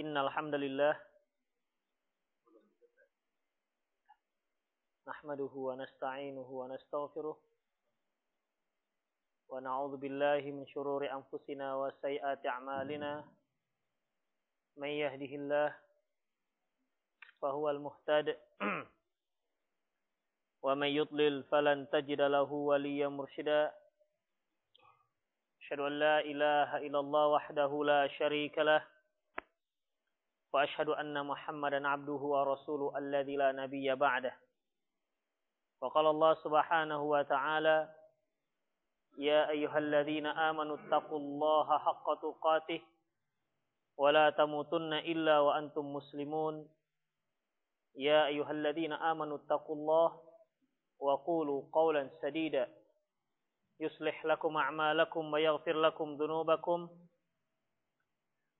Innal hamdalillah nahmaduhu wa nasta'inuhu wa nastaghfiruh wa na'udzu billahi min shururi anfusina wa sayyiati a'malina. May yahdihillah fa huwal muhtad wa may yudlil falan tajida lahu waliya murshida. Ashhadu an la ilaha illallah wahdahu la sharika lahu وأشهد أن محمدا عبده ورسوله الذي لا نبي بعده وقال الله سبحانه وتعالى يا أيها الذين آمنوا اتقوا الله حق تقاته ولا تموتن إلا وأنتم مسلمون يا أيها الذين آمنوا اتقوا الله وقولوا قولا سديدا يصلح لكم أعمالكم ويغفر لكم ذنوبكم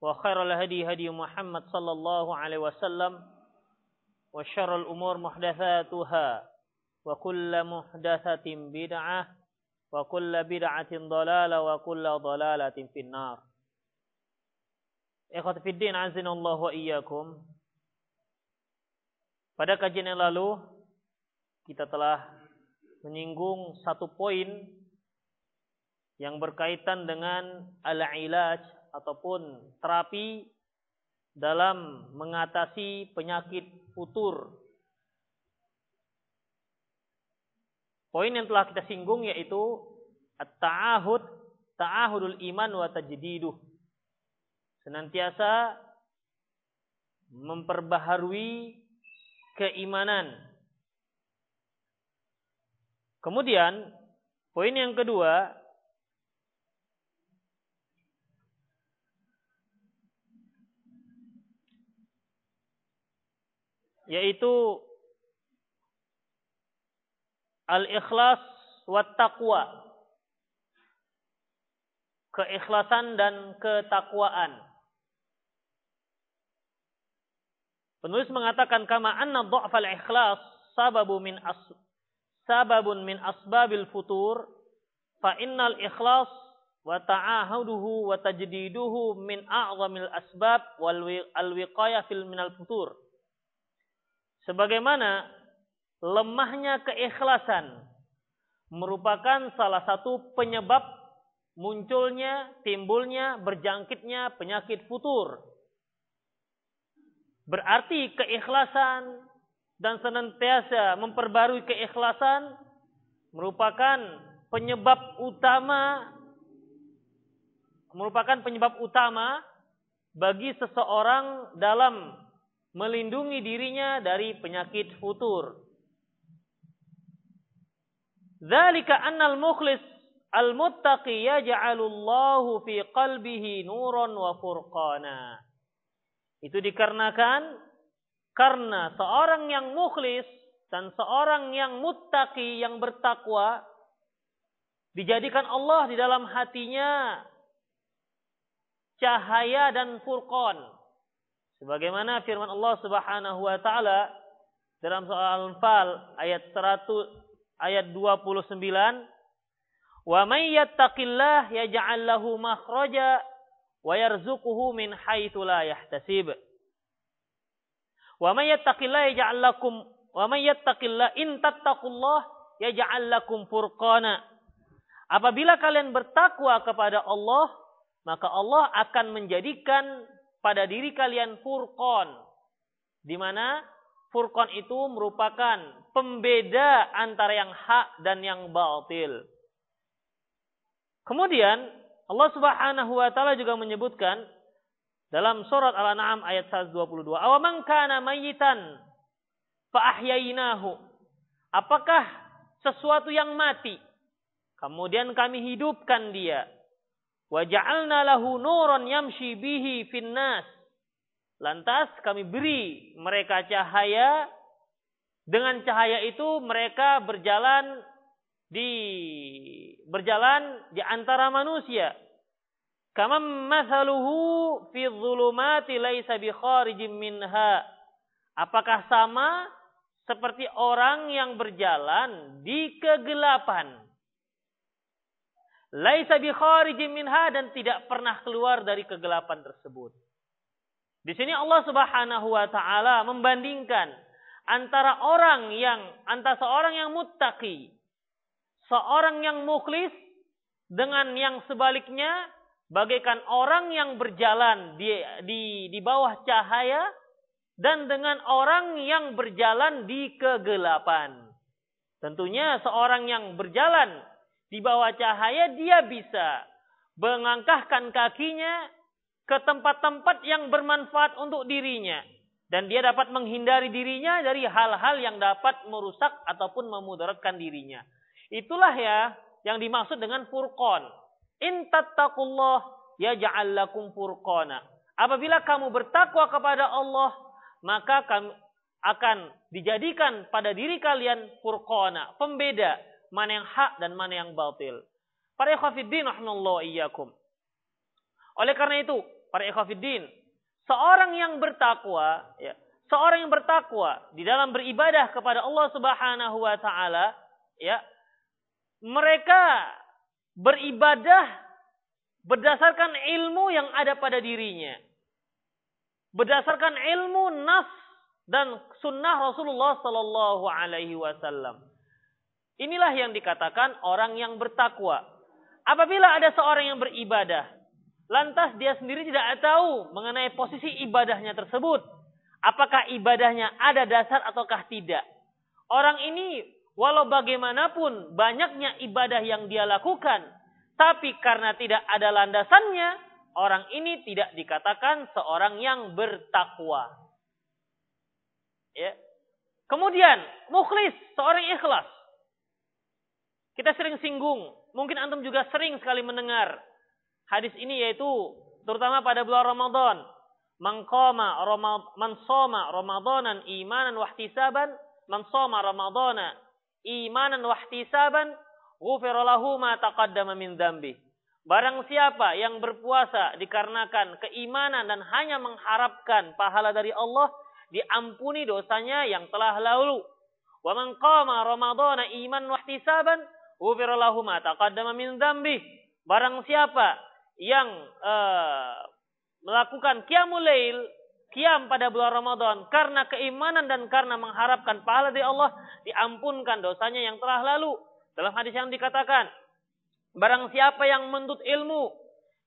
وخير الهدي هدي محمد صلى الله عليه وسلم وشر الأمور محدثاتها وكل محدثة بدعة وكل بدعة ضلالة وكل ضلالة في النار إخوة في الدين عزنا الله وإياكم Pada kajian yang lalu kita telah menyinggung satu poin yang berkaitan dengan al-ilaj ataupun terapi dalam mengatasi penyakit futur. Poin yang telah kita singgung yaitu at-ta'ahud, ta'ahudul iman wa tajdiduh. Senantiasa memperbaharui keimanan. Kemudian, poin yang kedua yaitu al-ikhlas wa taqwa. Keikhlasan dan ketakwaan. Penulis mengatakan kama anna dha'fal ikhlas sababu min as sababun min asbabil futur fa innal ikhlas wa ta'ahuduhu wa tajdiduhu min a'zamil asbab wal wiqayah fil minal futur. Sebagaimana lemahnya keikhlasan merupakan salah satu penyebab munculnya, timbulnya, berjangkitnya penyakit futur. Berarti keikhlasan dan senantiasa memperbarui keikhlasan merupakan penyebab utama merupakan penyebab utama bagi seseorang dalam melindungi dirinya dari penyakit futur. Dzalika annal mukhlis al-muttaqi yaj'alullahu fi qalbihi nuran wa furqana. Itu dikarenakan karena seorang yang mukhlis dan seorang yang muttaqi yang bertakwa dijadikan Allah di dalam hatinya cahaya dan furqan Sebagaimana firman Allah Subhanahu wa taala dalam surah Al-Anfal ayat 100 ayat 29 Wa may yattaqillah yaj'al lahu makhraja wa yarzuquhu min haitsu la yahtasib. Wa may yattaqillah yaj'al lakum wa may yattaqillah in tattaqullah yaj'al lakum furqana. Apabila kalian bertakwa kepada Allah, maka Allah akan menjadikan pada diri kalian furqan. Di mana furqan itu merupakan pembeda antara yang hak dan yang batil. Kemudian Allah Subhanahu wa taala juga menyebutkan dalam surat Al-An'am ayat 122, "Awaman kana mayyitan fa ahyaynahu." Apakah sesuatu yang mati kemudian kami hidupkan dia? Wa ja'alna lahu nuran yamshi bihi finnas. Lantas kami beri mereka cahaya. Dengan cahaya itu mereka berjalan di berjalan di antara manusia. Kama masaluhu fi dhulumati laisa bi kharijin minha. Apakah sama seperti orang yang berjalan di kegelapan? Laisa bi minha dan tidak pernah keluar dari kegelapan tersebut. Di sini Allah Subhanahu wa taala membandingkan antara orang yang antara seorang yang muttaqi, seorang yang mukhlis dengan yang sebaliknya bagaikan orang yang berjalan di di di bawah cahaya dan dengan orang yang berjalan di kegelapan. Tentunya seorang yang berjalan di bawah cahaya dia bisa mengangkahkan kakinya ke tempat-tempat yang bermanfaat untuk dirinya dan dia dapat menghindari dirinya dari hal-hal yang dapat merusak ataupun memudaratkan dirinya. Itulah ya yang dimaksud dengan furqan. In tattaqullah yaj'al lakum furqana. Apabila kamu bertakwa kepada Allah, maka kamu akan dijadikan pada diri kalian furqana, pembeda mana yang hak dan mana yang batil. Para rahimallahu iyyakum. Oleh karena itu, para ikhwatiddin, seorang yang bertakwa, ya, seorang yang bertakwa di dalam beribadah kepada Allah Subhanahu wa taala, ya, mereka beribadah berdasarkan ilmu yang ada pada dirinya. Berdasarkan ilmu nas dan sunnah Rasulullah sallallahu alaihi wasallam. Inilah yang dikatakan orang yang bertakwa. Apabila ada seorang yang beribadah, Lantas dia sendiri tidak tahu mengenai posisi ibadahnya tersebut. Apakah ibadahnya ada dasar ataukah tidak. Orang ini walau bagaimanapun banyaknya ibadah yang dia lakukan. Tapi karena tidak ada landasannya, orang ini tidak dikatakan seorang yang bertakwa. Ya. Kemudian, mukhlis, seorang ikhlas. Kita sering singgung, mungkin antum juga sering sekali mendengar hadis ini yaitu terutama pada bulan Ramadan. Man qama man soma Ramadanan imanan wa ihtisaban, man soma Ramadana imanan wa ihtisaban, ma taqaddama min dzambi. Barang siapa yang berpuasa dikarenakan keimanan dan hanya mengharapkan pahala dari Allah, diampuni dosanya yang telah lalu. Wa man qama Ramadana iman wa ihtisaban, taqaddama min. Barang siapa yang uh, melakukan qiyamul lail, qiyam pada bulan Ramadan karena keimanan dan karena mengharapkan pahala dari Allah, diampunkan dosanya yang telah lalu. Dalam hadis yang dikatakan, barang siapa yang menuntut ilmu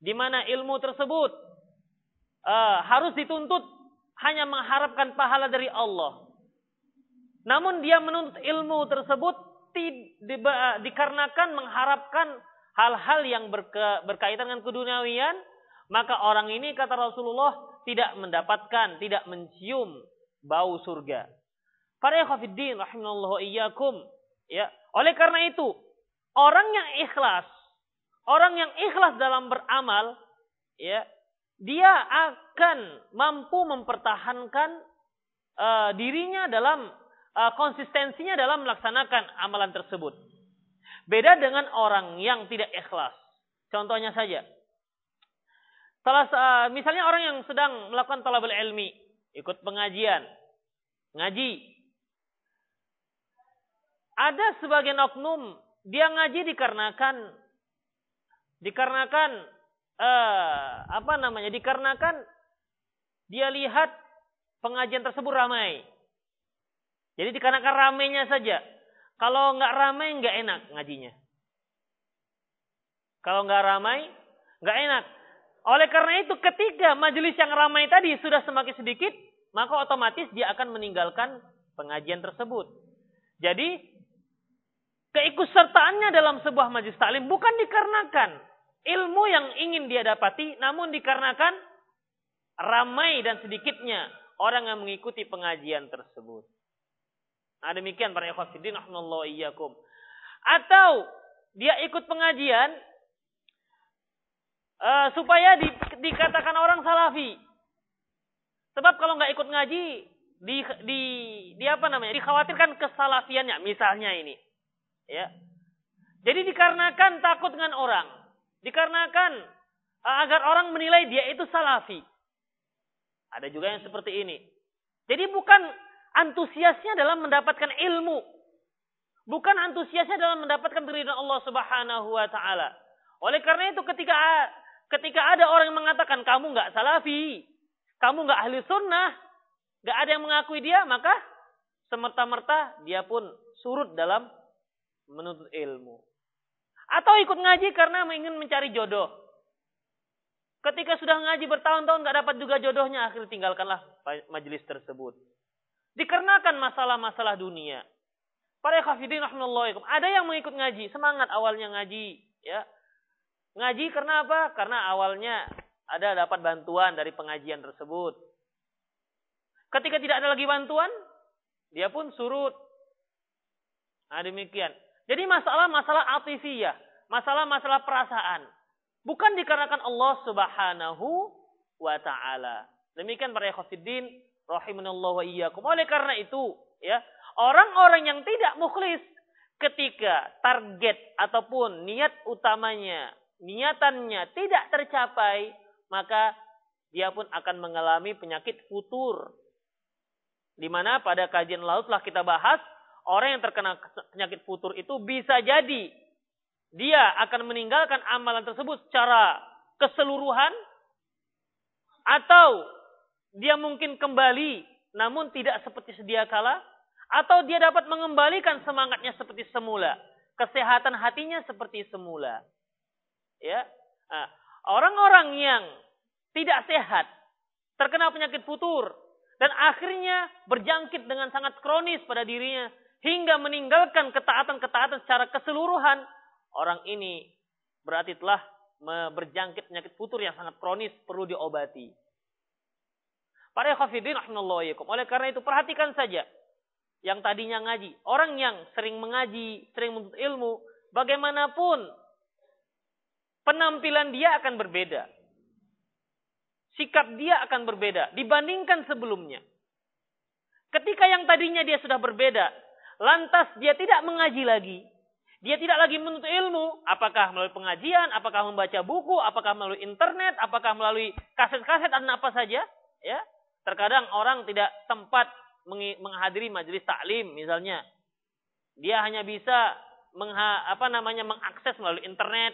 di mana ilmu tersebut uh, harus dituntut hanya mengharapkan pahala dari Allah. Namun dia menuntut ilmu tersebut di, di, dikarenakan mengharapkan hal-hal yang berke, berkaitan dengan keduniawian, maka orang ini kata Rasulullah tidak mendapatkan, tidak mencium bau surga. Para rahimallahu iyyakum, ya. Oleh karena itu, orang yang ikhlas, orang yang ikhlas dalam beramal, ya, dia akan mampu mempertahankan uh, dirinya dalam uh, konsistensinya dalam melaksanakan amalan tersebut. Beda dengan orang yang tidak ikhlas. Contohnya saja. Salah, uh, misalnya orang yang sedang melakukan talabul ilmi. Ikut pengajian. Ngaji. Ada sebagian oknum. Dia ngaji dikarenakan. Dikarenakan. Uh, apa namanya? Dikarenakan. Dia lihat pengajian tersebut ramai. Jadi dikarenakan ramainya saja. Kalau nggak ramai nggak enak ngajinya. Kalau nggak ramai nggak enak. Oleh karena itu ketika majelis yang ramai tadi sudah semakin sedikit, maka otomatis dia akan meninggalkan pengajian tersebut. Jadi keikutsertaannya dalam sebuah majelis taklim bukan dikarenakan ilmu yang ingin dia dapati, namun dikarenakan ramai dan sedikitnya orang yang mengikuti pengajian tersebut. Nah, demikian para ikhwatiddin rahimallahu iyyakum. Atau dia ikut pengajian uh, supaya di, dikatakan orang salafi. Sebab kalau nggak ikut ngaji, di, di, di apa namanya, dikhawatirkan kesalafiannya, misalnya ini. Ya. Jadi dikarenakan takut dengan orang, dikarenakan uh, agar orang menilai dia itu salafi. Ada juga yang seperti ini. Jadi bukan antusiasnya dalam mendapatkan ilmu. Bukan antusiasnya dalam mendapatkan keridhaan Allah Subhanahu wa taala. Oleh karena itu ketika ketika ada orang yang mengatakan kamu nggak salafi, kamu nggak ahli sunnah, nggak ada yang mengakui dia, maka semerta-merta dia pun surut dalam menuntut ilmu. Atau ikut ngaji karena ingin mencari jodoh. Ketika sudah ngaji bertahun-tahun nggak dapat juga jodohnya, akhirnya tinggalkanlah majelis tersebut. Dikarenakan masalah-masalah dunia. Para khafidin rahimahullah Ada yang mengikut ngaji, semangat awalnya ngaji, ya. Ngaji karena apa? Karena awalnya ada dapat bantuan dari pengajian tersebut. Ketika tidak ada lagi bantuan, dia pun surut. Nah, demikian. Jadi masalah-masalah atifiyah, masalah-masalah perasaan. Bukan dikarenakan Allah Subhanahu wa taala. Demikian para ikhwatiddin rahimanallahu wa iyyakum. Oleh karena itu, ya, Orang-orang yang tidak mukhlis ketika target ataupun niat utamanya, niatannya tidak tercapai, maka dia pun akan mengalami penyakit futur. Di mana pada kajian laut telah kita bahas, orang yang terkena penyakit futur itu bisa jadi dia akan meninggalkan amalan tersebut secara keseluruhan atau dia mungkin kembali namun tidak seperti sedia kala atau dia dapat mengembalikan semangatnya seperti semula. Kesehatan hatinya seperti semula. Ya, orang-orang yang tidak sehat, terkena penyakit futur, dan akhirnya berjangkit dengan sangat kronis pada dirinya, hingga meninggalkan ketaatan-ketaatan secara keseluruhan, orang ini berarti telah berjangkit penyakit futur yang sangat kronis, perlu diobati. Para khafidin Oleh karena itu perhatikan saja yang tadinya ngaji. Orang yang sering mengaji, sering menuntut ilmu, bagaimanapun penampilan dia akan berbeda. Sikap dia akan berbeda dibandingkan sebelumnya. Ketika yang tadinya dia sudah berbeda, lantas dia tidak mengaji lagi. Dia tidak lagi menuntut ilmu, apakah melalui pengajian, apakah membaca buku, apakah melalui internet, apakah melalui kaset-kaset dan apa saja, ya. Terkadang orang tidak sempat menghadiri majelis taklim misalnya. Dia hanya bisa mengha, apa namanya mengakses melalui internet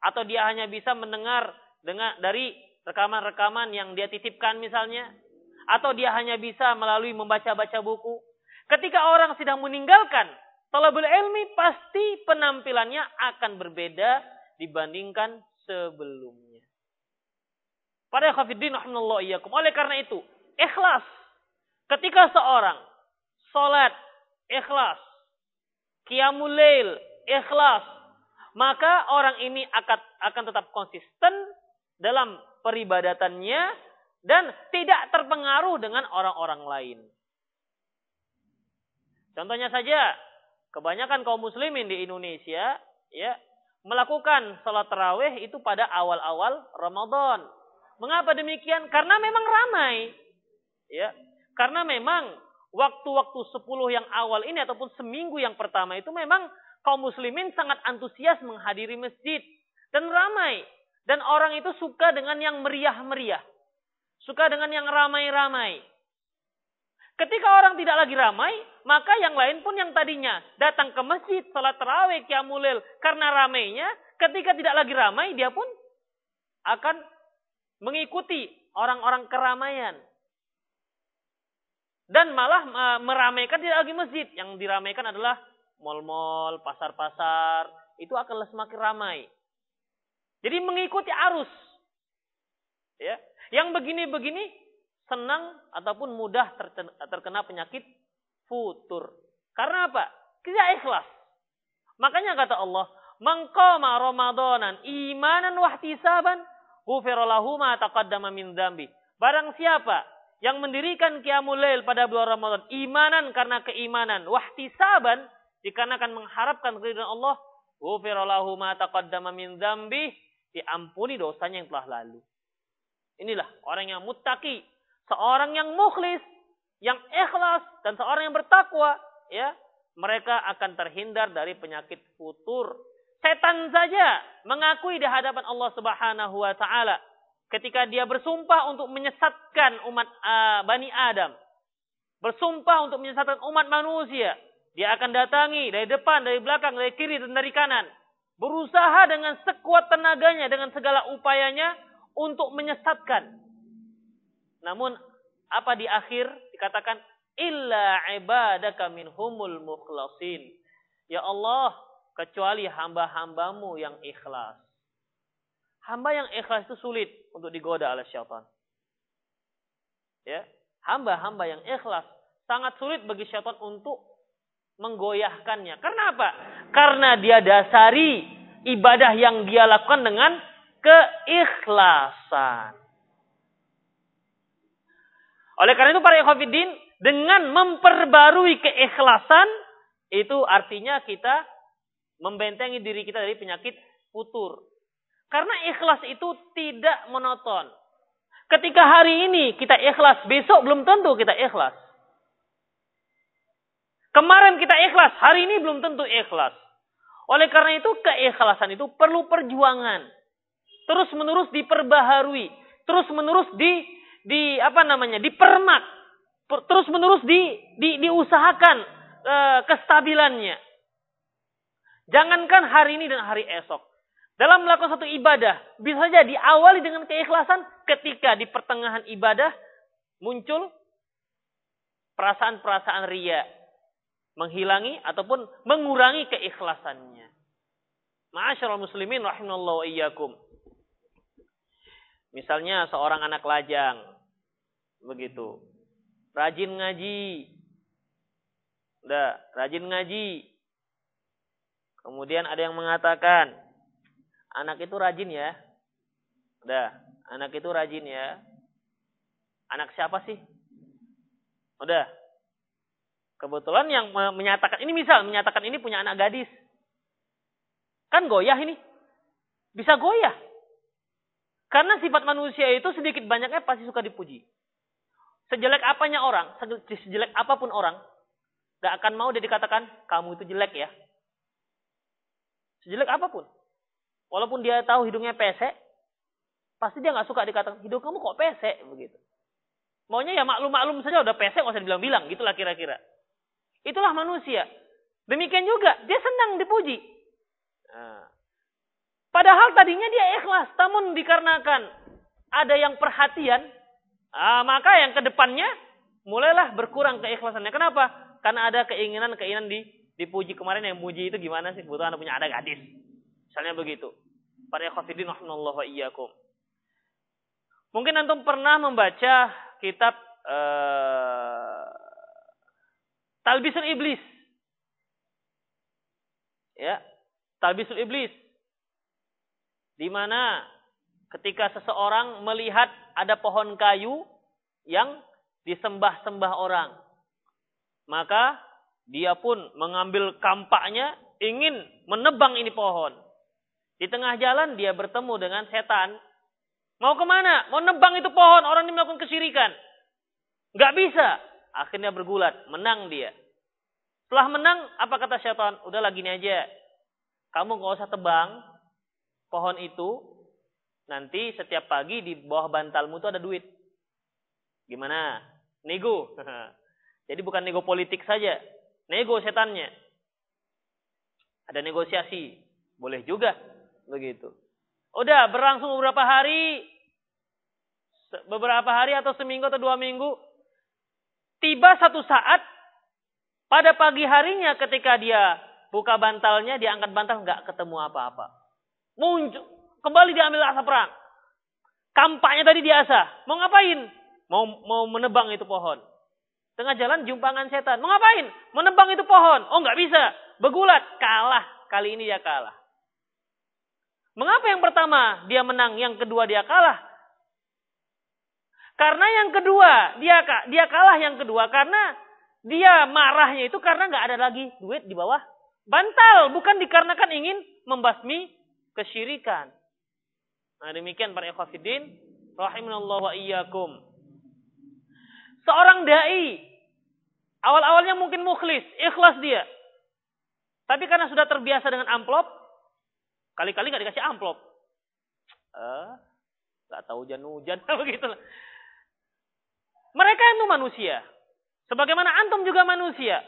atau dia hanya bisa mendengar dengan dari rekaman-rekaman yang dia titipkan misalnya atau dia hanya bisa melalui membaca-baca buku. Ketika orang sedang meninggalkan talabul ilmi pasti penampilannya akan berbeda dibandingkan sebelumnya. Pada khafidin Oleh karena itu, ikhlas Ketika seorang sholat ikhlas, qiyamul lail ikhlas, maka orang ini akan akan tetap konsisten dalam peribadatannya dan tidak terpengaruh dengan orang-orang lain. Contohnya saja, kebanyakan kaum muslimin di Indonesia ya melakukan sholat tarawih itu pada awal-awal Ramadan. Mengapa demikian? Karena memang ramai. Ya, karena memang waktu-waktu 10 yang awal ini ataupun seminggu yang pertama itu memang kaum muslimin sangat antusias menghadiri masjid dan ramai dan orang itu suka dengan yang meriah-meriah. Suka dengan yang ramai-ramai. Ketika orang tidak lagi ramai, maka yang lain pun yang tadinya datang ke masjid, salat tarawih, qiyamul karena ramainya, ketika tidak lagi ramai, dia pun akan mengikuti orang-orang keramaian. Dan malah meramaikan tidak lagi masjid. Yang diramaikan adalah mal-mal, pasar-pasar. Itu akan semakin ramai. Jadi mengikuti arus. Ya. Yang begini-begini senang ataupun mudah terkena penyakit futur. Karena apa? Tidak ikhlas. Makanya kata Allah, "Mangqama Ramadanan imanan wahtisaban, ghufira lahu ma taqaddama min dzambi." Barang siapa yang mendirikan qiyamul lail pada bulan Ramadan imanan karena keimanan wahtisaban dikarenakan mengharapkan keridhaan Allah ghufira diampuni dosanya yang telah lalu inilah orang yang muttaqi seorang yang mukhlis, yang ikhlas dan seorang yang bertakwa, ya, mereka akan terhindar dari penyakit futur. Setan saja mengakui di hadapan Allah Subhanahu wa taala ketika dia bersumpah untuk menyesatkan umat uh, Bani Adam. Bersumpah untuk menyesatkan umat manusia. Dia akan datangi dari depan, dari belakang, dari kiri dan dari kanan. Berusaha dengan sekuat tenaganya, dengan segala upayanya untuk menyesatkan. Namun apa di akhir dikatakan illa ibadaka minhumul mukhlasin. Ya Allah, kecuali hamba-hambamu yang ikhlas. Hamba yang ikhlas itu sulit untuk digoda oleh syaitan. Ya, hamba-hamba yang ikhlas sangat sulit bagi syaitan untuk menggoyahkannya. Karena apa? Karena dia dasari ibadah yang dia lakukan dengan keikhlasan. Oleh karena itu para ikhwatiddin dengan memperbarui keikhlasan itu artinya kita membentengi diri kita dari penyakit futur. Karena ikhlas itu tidak monoton. Ketika hari ini kita ikhlas, besok belum tentu kita ikhlas. Kemarin kita ikhlas, hari ini belum tentu ikhlas. Oleh karena itu keikhlasan itu perlu perjuangan. Terus menerus diperbaharui, terus menerus di di apa namanya? dipermak, terus menerus di, di diusahakan e, kestabilannya. Jangankan hari ini dan hari esok. Dalam melakukan satu ibadah, bisa saja diawali dengan keikhlasan ketika di pertengahan ibadah muncul perasaan-perasaan ria, menghilangi ataupun mengurangi keikhlasannya. Ma'asyiral muslimin rahimallahu iyyakum. Misalnya seorang anak lajang begitu. Rajin ngaji. Udah, rajin ngaji. Kemudian ada yang mengatakan, anak itu rajin ya. Udah, anak itu rajin ya. Anak siapa sih? Udah, Kebetulan yang menyatakan ini misal menyatakan ini punya anak gadis. Kan goyah ini. Bisa goyah. Karena sifat manusia itu sedikit banyaknya pasti suka dipuji. Sejelek apanya orang, sejelek apa pun orang, gak akan mau dia dikatakan kamu itu jelek ya. Sejelek apa pun. Walaupun dia tahu hidungnya pesek, pasti dia gak suka dikatakan hidung kamu kok pesek begitu. Maunya ya maklum-maklum saja udah pesek gak usah dibilang-bilang, gitulah kira-kira. Itulah manusia. Demikian juga, dia senang dipuji. Nah. Padahal tadinya dia ikhlas, namun dikarenakan ada yang perhatian, ah, maka yang ke depannya mulailah berkurang keikhlasannya. Kenapa? Karena ada keinginan-keinginan di dipuji kemarin yang muji itu gimana sih? Kebetulan punya ada gadis. Misalnya begitu. Para ikhwatiddin rahimallahu wa iyyakum. Mungkin antum pernah membaca kitab uh, Talbisul iblis. Ya, talbisul iblis. Di mana ketika seseorang melihat ada pohon kayu yang disembah-sembah orang, maka dia pun mengambil kampaknya ingin menebang ini pohon. Di tengah jalan dia bertemu dengan setan. Mau ke mana? Mau nebang itu pohon. Orang ini melakukan kesyirikan. Gak bisa. Akhirnya bergulat, menang dia. Setelah menang, apa kata syaitan? Udah lagi ini aja. Kamu gak usah tebang pohon itu. Nanti setiap pagi di bawah bantalmu itu ada duit. Gimana? Nego. Jadi bukan nego politik saja. Nego setannya. Ada negosiasi. Boleh juga. Begitu. Udah berlangsung beberapa hari. Beberapa hari atau seminggu atau dua minggu. Tiba satu saat pada pagi harinya ketika dia buka bantalnya, dia angkat bantal nggak ketemu apa-apa. Muncul kembali diambil asap perang. Kampaknya tadi diasah. Mau ngapain? Mau mau menebang itu pohon. Tengah jalan jumpangan setan. Mau ngapain? Menebang itu pohon. Oh nggak bisa. Begulat. Kalah. Kali ini dia kalah. Mengapa yang pertama dia menang, yang kedua dia kalah? Karena yang kedua, dia dia kalah yang kedua karena dia marahnya itu karena nggak ada lagi duit di bawah bantal, bukan dikarenakan ingin membasmi kesyirikan. Nah, demikian para ikhwatiddin rahimanallahu wa iyyakum. Seorang dai awal-awalnya mungkin mukhlis, ikhlas dia. Tapi karena sudah terbiasa dengan amplop, kali-kali nggak dikasih amplop. Eh, nggak tahu hujan-hujan begitu. Mereka itu manusia. Sebagaimana antum juga manusia.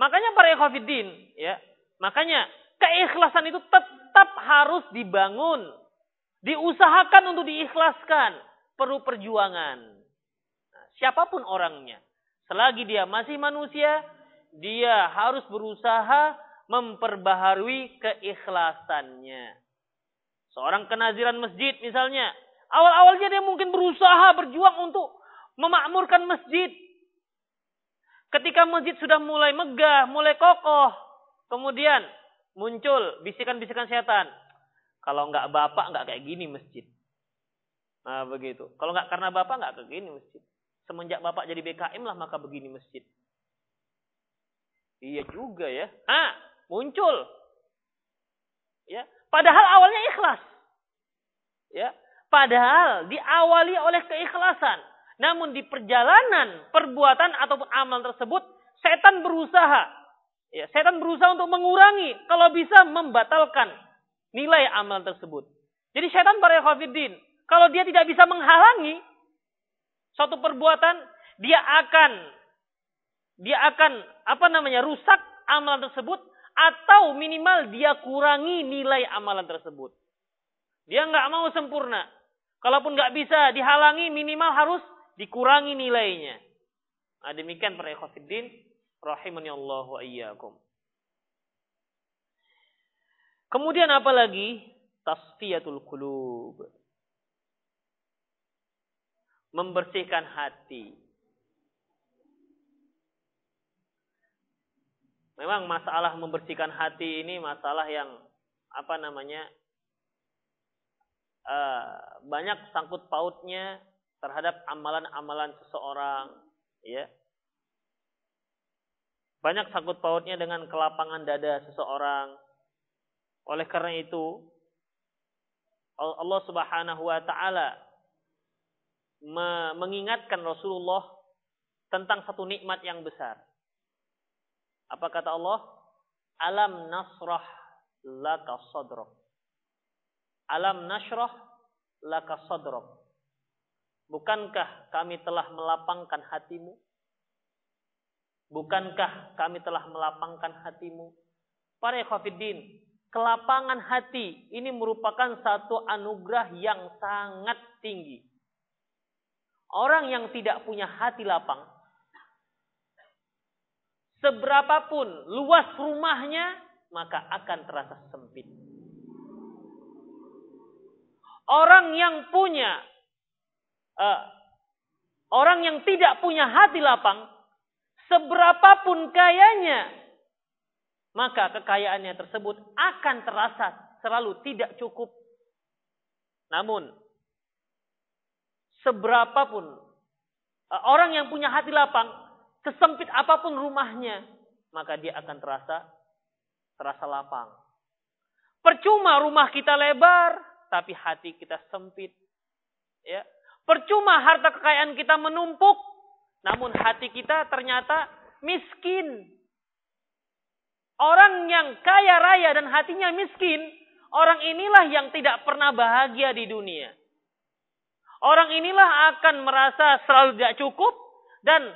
Makanya para ikhwatiddin, ya. Makanya keikhlasan itu tetap harus dibangun. Diusahakan untuk diikhlaskan. Perlu perjuangan. Nah, siapa pun orangnya. Selagi dia masih manusia, dia harus berusaha memperbaharui keikhlasannya. Seorang kenaziran masjid misalnya. Awal-awalnya dia mungkin berusaha berjuang untuk memakmurkan masjid. Ketika masjid sudah mulai megah, mulai kokoh, kemudian muncul bisikan-bisikan setan. Kalau nggak bapak nggak kayak gini masjid. Nah begitu. Kalau nggak karena bapak nggak kayak gini masjid. Semenjak bapak jadi BKM lah maka begini masjid. Iya juga ya. Ah muncul. Ya. Padahal awalnya ikhlas. Ya. Padahal diawali oleh keikhlasan. Namun di perjalanan perbuatan ataupun amal tersebut, setan berusaha. Ya, setan berusaha untuk mengurangi, kalau bisa membatalkan nilai amal tersebut. Jadi setan para khafidin, kalau dia tidak bisa menghalangi suatu perbuatan, dia akan dia akan apa namanya rusak amal tersebut atau minimal dia kurangi nilai amalan tersebut. Dia nggak mau sempurna. Kalaupun nggak bisa dihalangi, minimal harus dikurangi nilainya. Nah, demikian para ikhwatiddin rahimani Allah wa iyyakum. Kemudian apa lagi? Tasfiyatul qulub. Membersihkan hati. Memang masalah membersihkan hati ini masalah yang apa namanya uh, banyak sangkut pautnya terhadap amalan-amalan seseorang, ya. Banyak sangkut pautnya dengan kelapangan dada seseorang. Oleh karena itu, Allah Subhanahu wa taala mengingatkan Rasulullah tentang satu nikmat yang besar. Apa kata Allah? Alam nasrah laka sadrak. Alam nasrah laka sadrak. Bukankah kami telah melapangkan hatimu? Bukankah kami telah melapangkan hatimu? Para ikhwafiddin, kelapangan hati ini merupakan satu anugerah yang sangat tinggi. Orang yang tidak punya hati lapang, seberapapun luas rumahnya, maka akan terasa sempit. Orang yang punya uh, orang yang tidak punya hati lapang, seberapapun kayanya, maka kekayaannya tersebut akan terasa selalu tidak cukup. Namun, seberapapun uh, orang yang punya hati lapang, sesempit apa pun rumahnya, maka dia akan terasa terasa lapang. Percuma rumah kita lebar, tapi hati kita sempit. Ya, Percuma harta kekayaan kita menumpuk, namun hati kita ternyata miskin. Orang yang kaya raya dan hatinya miskin, orang inilah yang tidak pernah bahagia di dunia. Orang inilah akan merasa selalu tidak cukup dan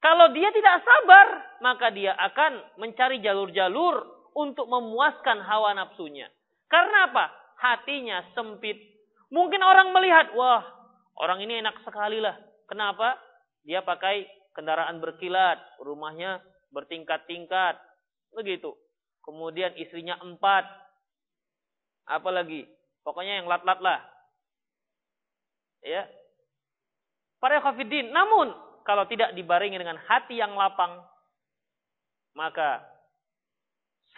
kalau dia tidak sabar, maka dia akan mencari jalur-jalur untuk memuaskan hawa nafsunya. Karena apa? Hatinya sempit. Mungkin orang melihat, wah Orang ini enak sekali lah. Kenapa? Dia pakai kendaraan berkilat, rumahnya bertingkat-tingkat, begitu. Kemudian istrinya empat, apalagi, pokoknya yang lat-lat lah. Ya. Para khafidin. Namun, kalau tidak dibarengi dengan hati yang lapang, maka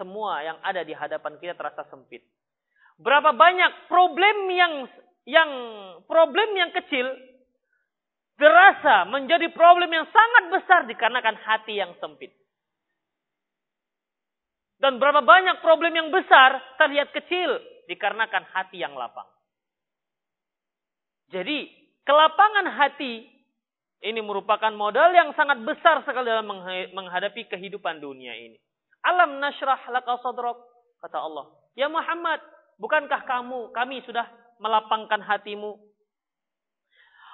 semua yang ada di hadapan kita terasa sempit. Berapa banyak problem yang yang problem yang kecil terasa menjadi problem yang sangat besar dikarenakan hati yang sempit. Dan berapa banyak problem yang besar terlihat kecil dikarenakan hati yang lapang. Jadi, kelapangan hati Ini merupakan modal yang sangat besar sekali dalam menghadapi kehidupan dunia ini. Alam nasrah laka sadrak, kata Allah. Ya Muhammad, bukankah kamu, kami sudah melapangkan hatimu?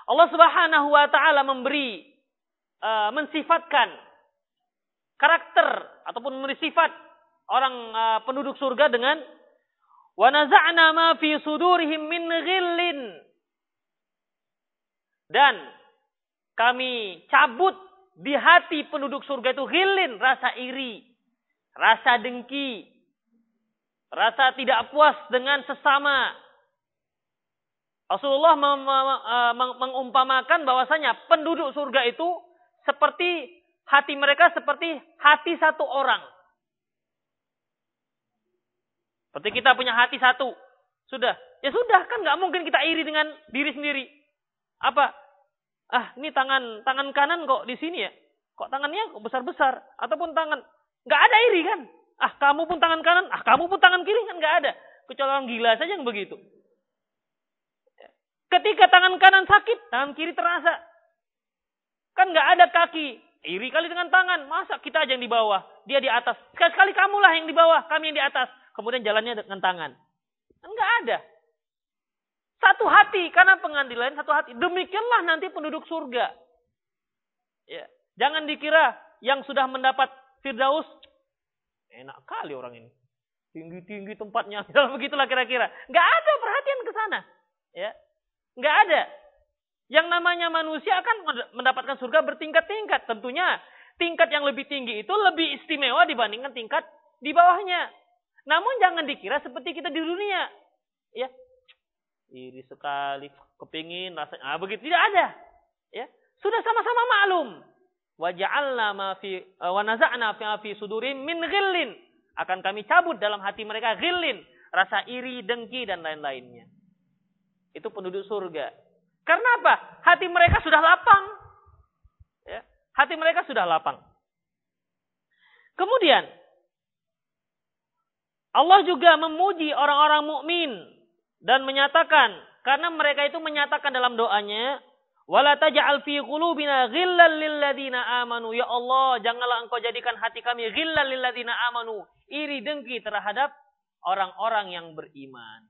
Allah Subhanahu wa taala memberi uh, mensifatkan karakter ataupun memberi sifat orang uh, penduduk surga dengan naza'na ma fi sudurihim min ghillin dan kami cabut di hati penduduk surga itu ghillin rasa iri rasa dengki rasa tidak puas dengan sesama Rasulullah uh, mengumpamakan bahwasanya penduduk surga itu seperti hati mereka seperti hati satu orang seperti kita punya hati satu. Sudah. Ya sudah, kan nggak mungkin kita iri dengan diri sendiri. Apa? Ah, ini tangan tangan kanan kok di sini ya? Kok tangannya kok besar-besar? Ataupun tangan nggak ada iri kan? Ah, kamu pun tangan kanan, ah kamu pun tangan kiri kan nggak ada. Kecuali orang gila saja yang begitu. Ketika tangan kanan sakit, tangan kiri terasa. Kan nggak ada kaki. Iri kali dengan tangan. Masa kita aja yang di bawah, dia di atas. Sekali-sekali kamulah yang di bawah, kami yang di atas kemudian jalannya dengan tangan. Enggak ada. Satu hati, karena pengadilan satu hati. Demikianlah nanti penduduk surga. Ya. Jangan dikira yang sudah mendapat Firdaus, enak kali orang ini. Tinggi-tinggi tempatnya. Begitulah kira-kira. Enggak ada perhatian ke sana. Ya. Enggak ada. Yang namanya manusia akan mendapatkan surga bertingkat-tingkat. Tentunya tingkat yang lebih tinggi itu lebih istimewa dibandingkan tingkat di bawahnya. Namun jangan dikira seperti kita di dunia. Ya. Iri sekali, kepingin rasanya. Ah, begitu tidak ada. Ya. Sudah sama-sama maklum. Wa ja'alna ma fi eh, wa naza'na fi fi sudurim min ghillin. Akan kami cabut dalam hati mereka ghillin, rasa iri, dengki dan lain-lainnya. Itu penduduk surga. Karena apa? Hati mereka sudah lapang. Ya. Hati mereka sudah lapang. Kemudian Allah juga memuji orang-orang mukmin dan menyatakan karena mereka itu menyatakan dalam doanya wala taj'al fi qulubina ghillal lil amanu. Ya Allah janganlah engkau jadikan hati kami ghillal lil amanu iri dengki terhadap orang-orang yang beriman.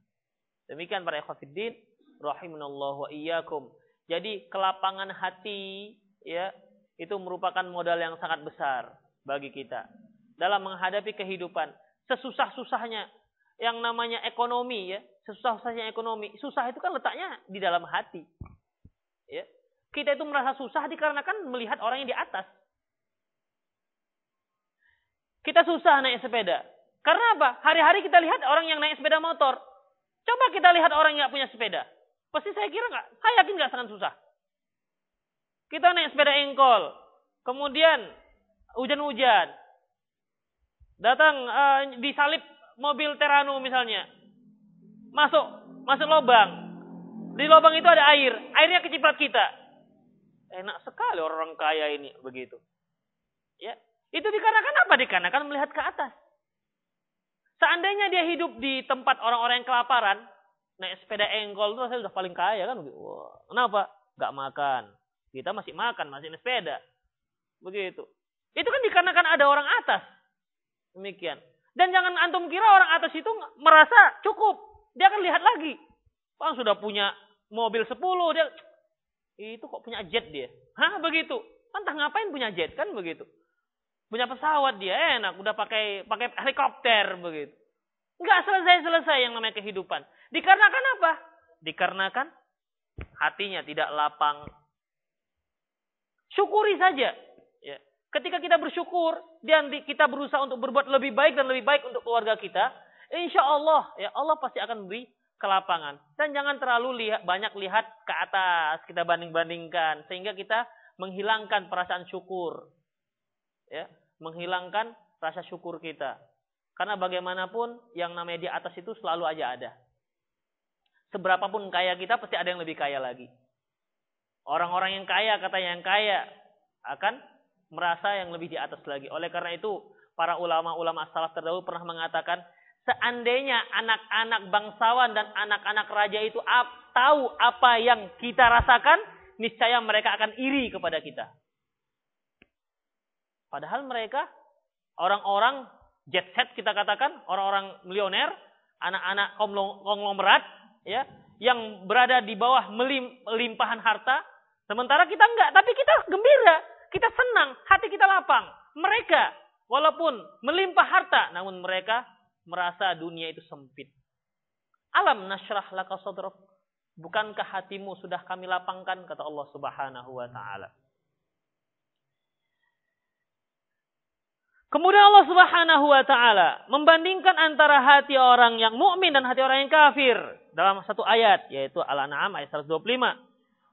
Demikian para ikhwatiddin rahimanallahu wa iyyakum. Jadi kelapangan hati ya itu merupakan modal yang sangat besar bagi kita dalam menghadapi kehidupan sesusah-susahnya. Yang namanya ekonomi ya, sesusah-susahnya ekonomi. Susah itu kan letaknya di dalam hati. Ya. Kita itu merasa susah dikarenakan melihat orang yang di atas. Kita susah naik sepeda. Karena apa? Hari-hari kita lihat orang yang naik sepeda motor. Coba kita lihat orang yang punya sepeda. Pasti saya kira nggak, saya yakin nggak sangat susah. Kita naik sepeda engkol, kemudian hujan-hujan, Datang uh, disalip mobil Terano misalnya. Masuk, masuk lubang. Di lubang itu ada air. Airnya keciprat kita. Enak sekali orang-orang kaya ini begitu. Ya, itu dikarenakan apa? Dikarenakan melihat ke atas. Seandainya dia hidup di tempat orang-orang yang kelaparan, naik sepeda engkol itu saya sudah paling kaya kan? Wah, kenapa? Gak makan. Kita masih makan, masih naik sepeda. Begitu. Itu kan dikarenakan ada orang atas. Demikian. Dan jangan antum kira orang atas itu merasa cukup. Dia akan lihat lagi. Bang sudah punya mobil 10, dia itu kok punya jet dia. Hah, begitu. Entah ngapain punya jet kan begitu. Punya pesawat dia enak, udah pakai pakai helikopter begitu. Enggak selesai-selesai yang namanya kehidupan. Dikarenakan apa? Dikarenakan hatinya tidak lapang. Syukuri saja. Ya. Ketika kita bersyukur dan kita berusaha untuk berbuat lebih baik dan lebih baik untuk keluarga kita, insya Allah ya Allah pasti akan beri kelapangan. Dan jangan terlalu lihat banyak lihat ke atas kita banding-bandingkan sehingga kita menghilangkan perasaan syukur. Ya, menghilangkan rasa syukur kita. Karena bagaimanapun yang namanya di atas itu selalu aja ada. Seberapapun kaya kita pasti ada yang lebih kaya lagi. Orang-orang yang kaya katanya yang kaya akan merasa yang lebih di atas lagi. Oleh karena itu, para ulama-ulama salaf terdahulu pernah mengatakan, seandainya anak-anak bangsawan dan anak-anak raja itu tahu apa yang kita rasakan, niscaya mereka akan iri kepada kita. Padahal mereka orang-orang jet set kita katakan, orang-orang milioner, anak-anak konglomerat, ya, yang berada di bawah melimpahan harta, sementara kita enggak, tapi kita gembira, kita senang, hati kita lapang. Mereka walaupun melimpah harta, namun mereka merasa dunia itu sempit. Alam nasrah laka sadrak. Bukankah hatimu sudah kami lapangkan kata Allah Subhanahu wa taala. Kemudian Allah Subhanahu wa taala membandingkan antara hati orang yang mukmin dan hati orang yang kafir dalam satu ayat yaitu Al-An'am ayat 125.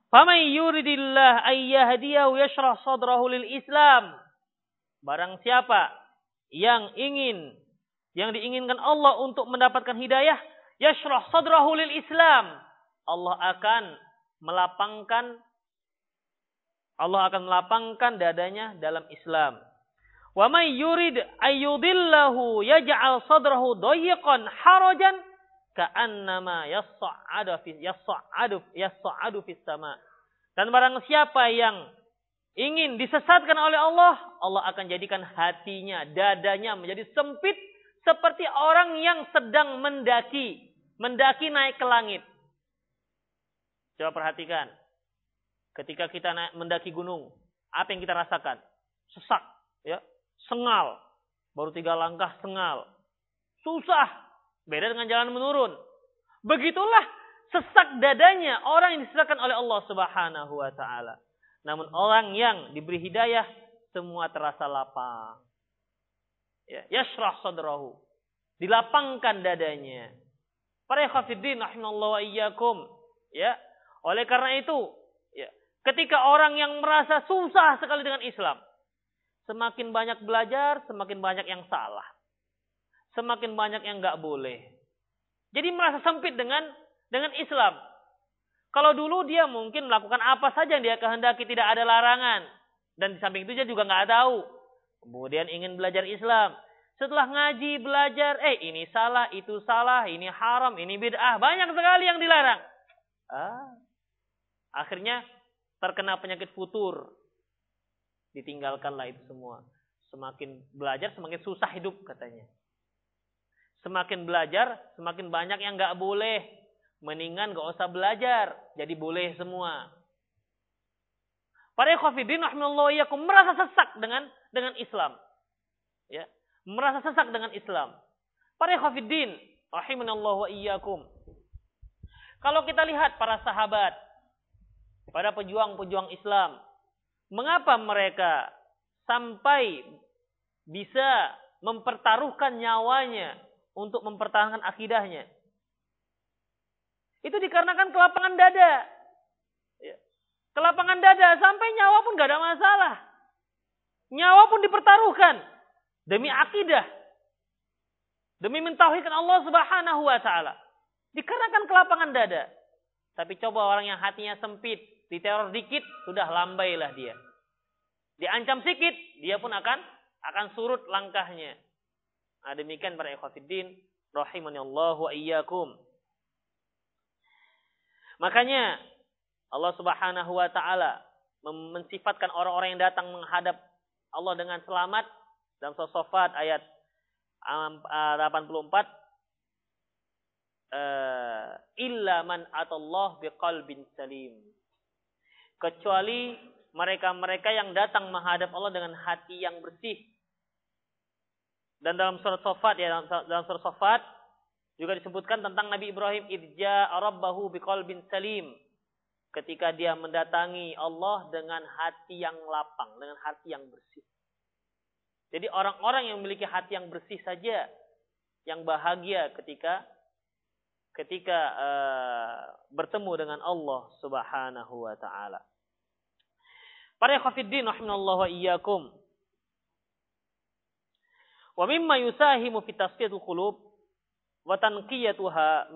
Faman yuridillah ayyahdiyahu yashrah sadrahu lil Islam. Barang siapa yang ingin yang diinginkan Allah untuk mendapatkan hidayah, yashrah sadrahu lil Islam. Allah akan melapangkan Allah akan melapangkan dadanya dalam Islam. Wa may yurid ayyudillahu yaj'al sadrahu dayiqan harajan ka'annama yas'adu fi yas'adu yas'adu fis sama. Dan barang siapa yang ingin disesatkan oleh Allah, Allah akan jadikan hatinya, dadanya menjadi sempit seperti orang yang sedang mendaki, mendaki naik ke langit. Coba perhatikan. Ketika kita naik mendaki gunung, apa yang kita rasakan? Sesak, ya sengal. Baru tiga langkah sengal. Susah. Beda dengan jalan menurun. Begitulah sesak dadanya orang yang disesatkan oleh Allah Subhanahu wa taala. Namun orang yang diberi hidayah semua terasa lapang. Ya, yashrah sadrahu. Dilapangkan dadanya. Para khafidin rahimallahu iyyakum. Ya. Oleh karena itu, ya, ketika orang yang merasa susah sekali dengan Islam, Semakin banyak belajar, semakin banyak yang salah. Semakin banyak yang nggak boleh. Jadi merasa sempit dengan dengan Islam. Kalau dulu dia mungkin melakukan apa saja yang dia kehendaki tidak ada larangan. Dan di samping itu dia juga nggak tahu. Kemudian ingin belajar Islam. Setelah ngaji, belajar, eh ini salah, itu salah, ini haram, ini bid'ah. Banyak sekali yang dilarang. Ah. Akhirnya terkena penyakit futur ditinggalkanlah itu semua. Semakin belajar semakin susah hidup katanya. Semakin belajar semakin banyak yang nggak boleh. Mendingan gak usah belajar, jadi boleh semua. Para rahimahullah merasa sesak dengan dengan Islam. Ya, merasa sesak dengan Islam. Para khafidin rahimanallah wa iyyakum. Kalau kita lihat para sahabat, para pejuang-pejuang Islam, Mengapa mereka sampai bisa mempertaruhkan nyawanya untuk mempertahankan akidahnya? Itu dikarenakan kelapangan dada. Ya. Kelapangan dada sampai nyawa pun gak ada masalah. Nyawa pun dipertaruhkan demi akidah. Demi mentauhidkan Allah Subhanahu wa taala. Dikarenakan kelapangan dada. Tapi coba orang yang hatinya sempit, Diteror dikit, sudah lambailah dia. Diancam sedikit, dia pun akan akan surut langkahnya. Nah, demikian para ikhwatiddin rahimani Allah wa iyyakum. Makanya Allah Subhanahu wa taala mensifatkan orang-orang yang datang menghadap Allah dengan selamat. Dalam surah Safat ayat 84 uh, illa man atallah biqalbin salim. Kecuali mereka-mereka yang datang menghadap Allah dengan hati yang bersih. Dan dalam surat Sofat ya dalam, dalam surat Sofat juga disebutkan tentang Nabi Ibrahim idja rabbahu biqalbin salim ketika dia mendatangi Allah dengan hati yang lapang, dengan hati yang bersih. Jadi orang-orang yang memiliki hati yang bersih saja yang bahagia ketika ketika uh, bertemu dengan Allah Subhanahu wa taala. Para khafiddin rahimallahu wa iyyakum. Wa mimma yusahimu fi tasfiyatul qulub wa tanqiyatuha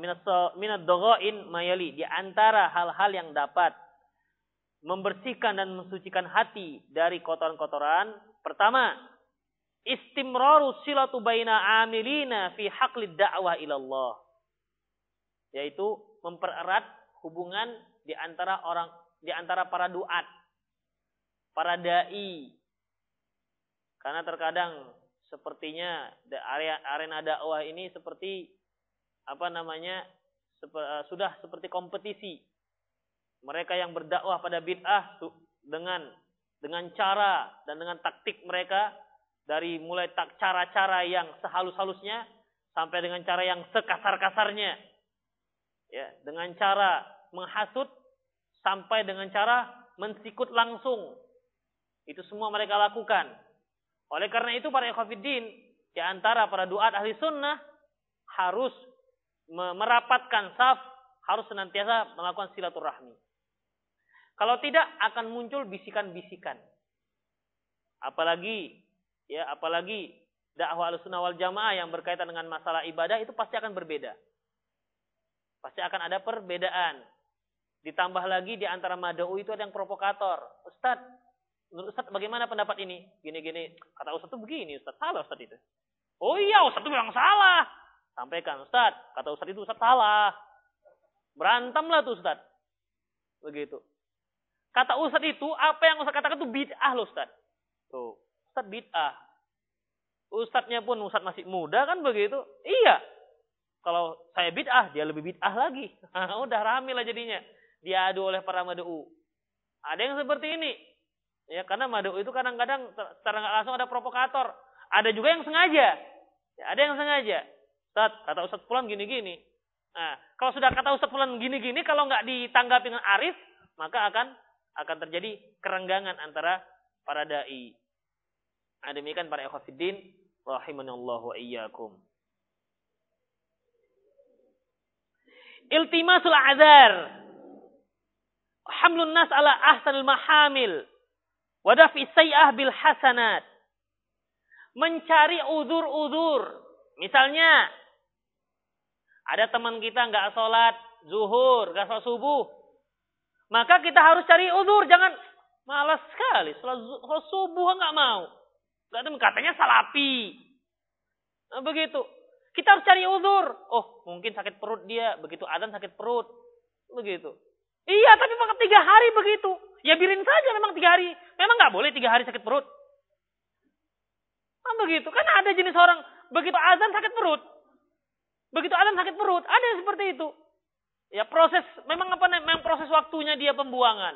min ad-dhaghain mayali di antara hal-hal yang dapat membersihkan dan mensucikan hati dari kotoran-kotoran. Pertama, istimraru silatu baina amilina fi haqqid da'wah ila Allah. Yaitu mempererat hubungan di antara orang di antara para duat, para dai. Karena terkadang sepertinya area arena dakwah ini seperti apa namanya eh, sudah seperti kompetisi. Mereka yang berdakwah pada bid'ah dengan dengan cara dan dengan taktik mereka dari mulai tak cara-cara yang sehalus-halusnya sampai dengan cara yang sekasar-kasarnya. Ya, dengan cara menghasut sampai dengan cara mensikut langsung. Itu semua mereka lakukan. Oleh karena itu para ikhwatiddin di antara para duat ahli sunnah harus merapatkan saf, harus senantiasa melakukan silaturahmi. Kalau tidak akan muncul bisikan-bisikan. Apalagi ya, apalagi dakwah Ahlussunnah wal Jamaah yang berkaitan dengan masalah ibadah itu pasti akan berbeda. Pasti akan ada perbedaan. Ditambah lagi di antara mad'u itu ada yang provokator. Ustaz, menurut Ustaz bagaimana pendapat ini? Gini-gini, kata Ustaz itu begini, Ustaz. Salah Ustaz itu. Oh iya, Ustaz itu bilang salah. Sampaikan, Ustaz, kata Ustaz itu Ustaz salah. Berantemlah tuh Ustaz. Begitu. Kata Ustaz itu, apa yang Ustaz katakan itu bid'ah loh Ustaz. Tuh, Ustaz bid'ah. Ustaznya pun Ustaz masih muda kan begitu. Iya. Kalau saya bid'ah, dia lebih bid'ah lagi. Udah rame lah jadinya. Diadu oleh para mad'u. Ada yang seperti ini. Ya, karena mad'u itu kadang-kadang secara langsung ada provokator. Ada juga yang sengaja. Ya, ada yang sengaja. Ustaz, kata Ustaz Fulan gini-gini. Nah, kalau sudah kata Ustaz Fulan gini-gini, kalau nggak ditanggapi dengan arif, maka akan akan terjadi kerenggangan antara para dai. Nah, demikian para ikhwatiddin rahimanallahu wa iyyakum. Iltimasul azar. Hamlun nas ala ahsanil mahamil. Wadafi sayyah bil hasanat. Mencari uzur-uzur. Misalnya, ada teman kita nggak sholat zuhur, nggak sholat subuh. Maka kita harus cari uzur, jangan malas sekali. Sholat subuh nggak mau. Gak ada katanya salapi. Nah, begitu. Kita harus cari uzur. Oh, mungkin sakit perut dia. Begitu adan sakit perut. Begitu. Iya, tapi maka tiga hari begitu. Ya birin saja memang tiga hari. Memang nggak boleh tiga hari sakit perut. Nah, begitu. Kan ada jenis orang begitu azan sakit perut. Begitu azan sakit perut. Ada yang seperti itu. Ya proses, memang apa memang proses waktunya dia pembuangan.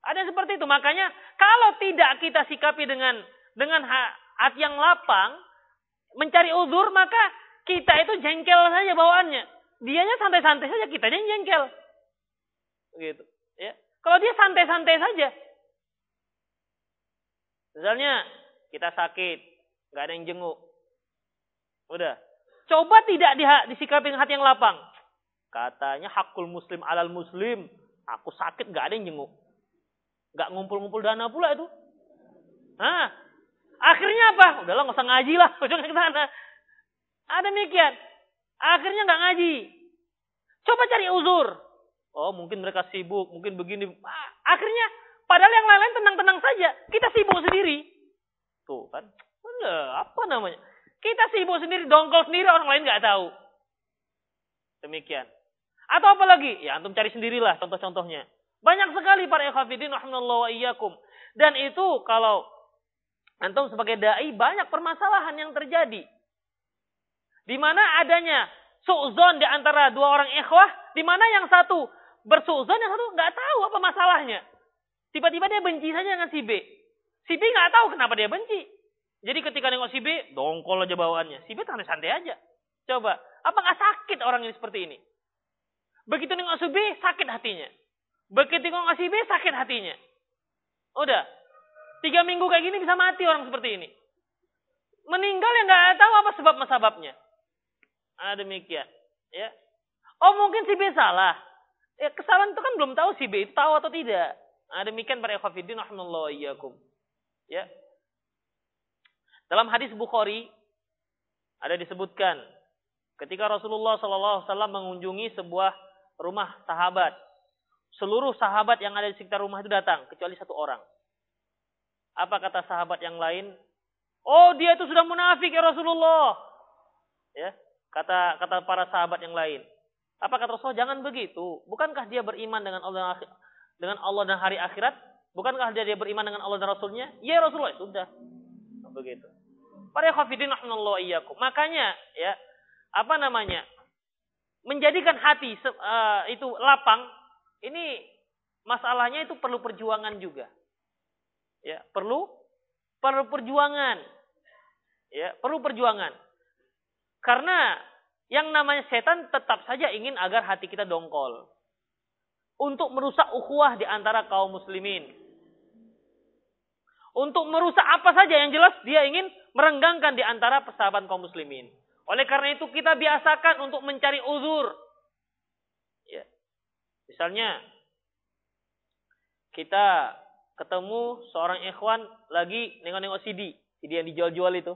Ada yang seperti itu. Makanya kalau tidak kita sikapi dengan dengan hati yang lapang, mencari uzur, maka kita itu jengkel saja bawaannya. Dianya santai-santai saja, kita yang jengkel. Begitu. Ya. Kalau dia santai-santai saja. Misalnya, kita sakit, nggak ada yang jenguk. Udah. Coba tidak disikapi dengan hati yang lapang. Katanya hakul muslim alal muslim. Aku sakit gak ada yang jenguk. Gak ngumpul-ngumpul dana pula itu. Hah? Akhirnya apa? Udahlah nggak usah ngaji lah. Ke sana. Ada demikian. Akhirnya nggak ngaji. Coba cari uzur. Oh mungkin mereka sibuk, mungkin begini. Akhirnya padahal yang lain-lain tenang-tenang saja. Kita sibuk sendiri. Tuh kan. Apa namanya? Kita sibuk sendiri, dongkol sendiri, orang lain nggak tahu. Demikian. Atau apa lagi? Ya antum cari sendirilah contoh-contohnya. Banyak sekali para rahimallahu wa iyyakum. Dan itu kalau Antum sebagai dai banyak permasalahan yang terjadi. Di mana adanya suuzon di antara dua orang ikhwah, di mana yang satu bersuuzon, yang satu nggak tahu apa masalahnya. Tiba-tiba dia benci saja dengan si B. Si B nggak tahu kenapa dia benci. Jadi ketika nengok si B, dongkol aja bawaannya. Si B santai-santai aja. Coba, apa nggak sakit orang ini seperti ini? Begitu nengok si B, sakit hatinya. Begitu nengok si B, sakit hatinya. Udah, Tiga minggu kayak gini bisa mati orang seperti ini. Meninggal yang nggak tahu apa sebab masababnya. Ah, demikian. Ya. Oh mungkin si B salah. Ya, kesalahan itu kan belum tahu si B itu tahu atau tidak. Ah, demikian para ikhwafidin rahimahullah iyyakum. Ya. Dalam hadis Bukhari ada disebutkan ketika Rasulullah SAW mengunjungi sebuah rumah sahabat. Seluruh sahabat yang ada di sekitar rumah itu datang kecuali satu orang. Apa kata sahabat yang lain? Oh, dia itu sudah munafik ya Rasulullah. Ya, kata kata para sahabat yang lain. Apa kata Rasulullah? Jangan begitu. Bukankah dia beriman dengan Allah dengan Allah dan hari akhirat? Bukankah dia, dia beriman dengan Allah dan Rasulnya? Ya Rasulullah, sudah. Begitu. Iyyakum. Makanya ya, apa namanya? Menjadikan hati uh, itu lapang, ini masalahnya itu perlu perjuangan juga. Ya, perlu perlu perjuangan. Ya, perlu perjuangan. Karena yang namanya setan tetap saja ingin agar hati kita dongkol. Untuk merusak ukhuwah di antara kaum muslimin. Untuk merusak apa saja yang jelas dia ingin merenggangkan di antara persahabatan kaum muslimin. Oleh karena itu kita biasakan untuk mencari uzur. Ya. Misalnya kita ketemu seorang ikhwan lagi nengok-nengok CD, CD yang dijual-jual itu.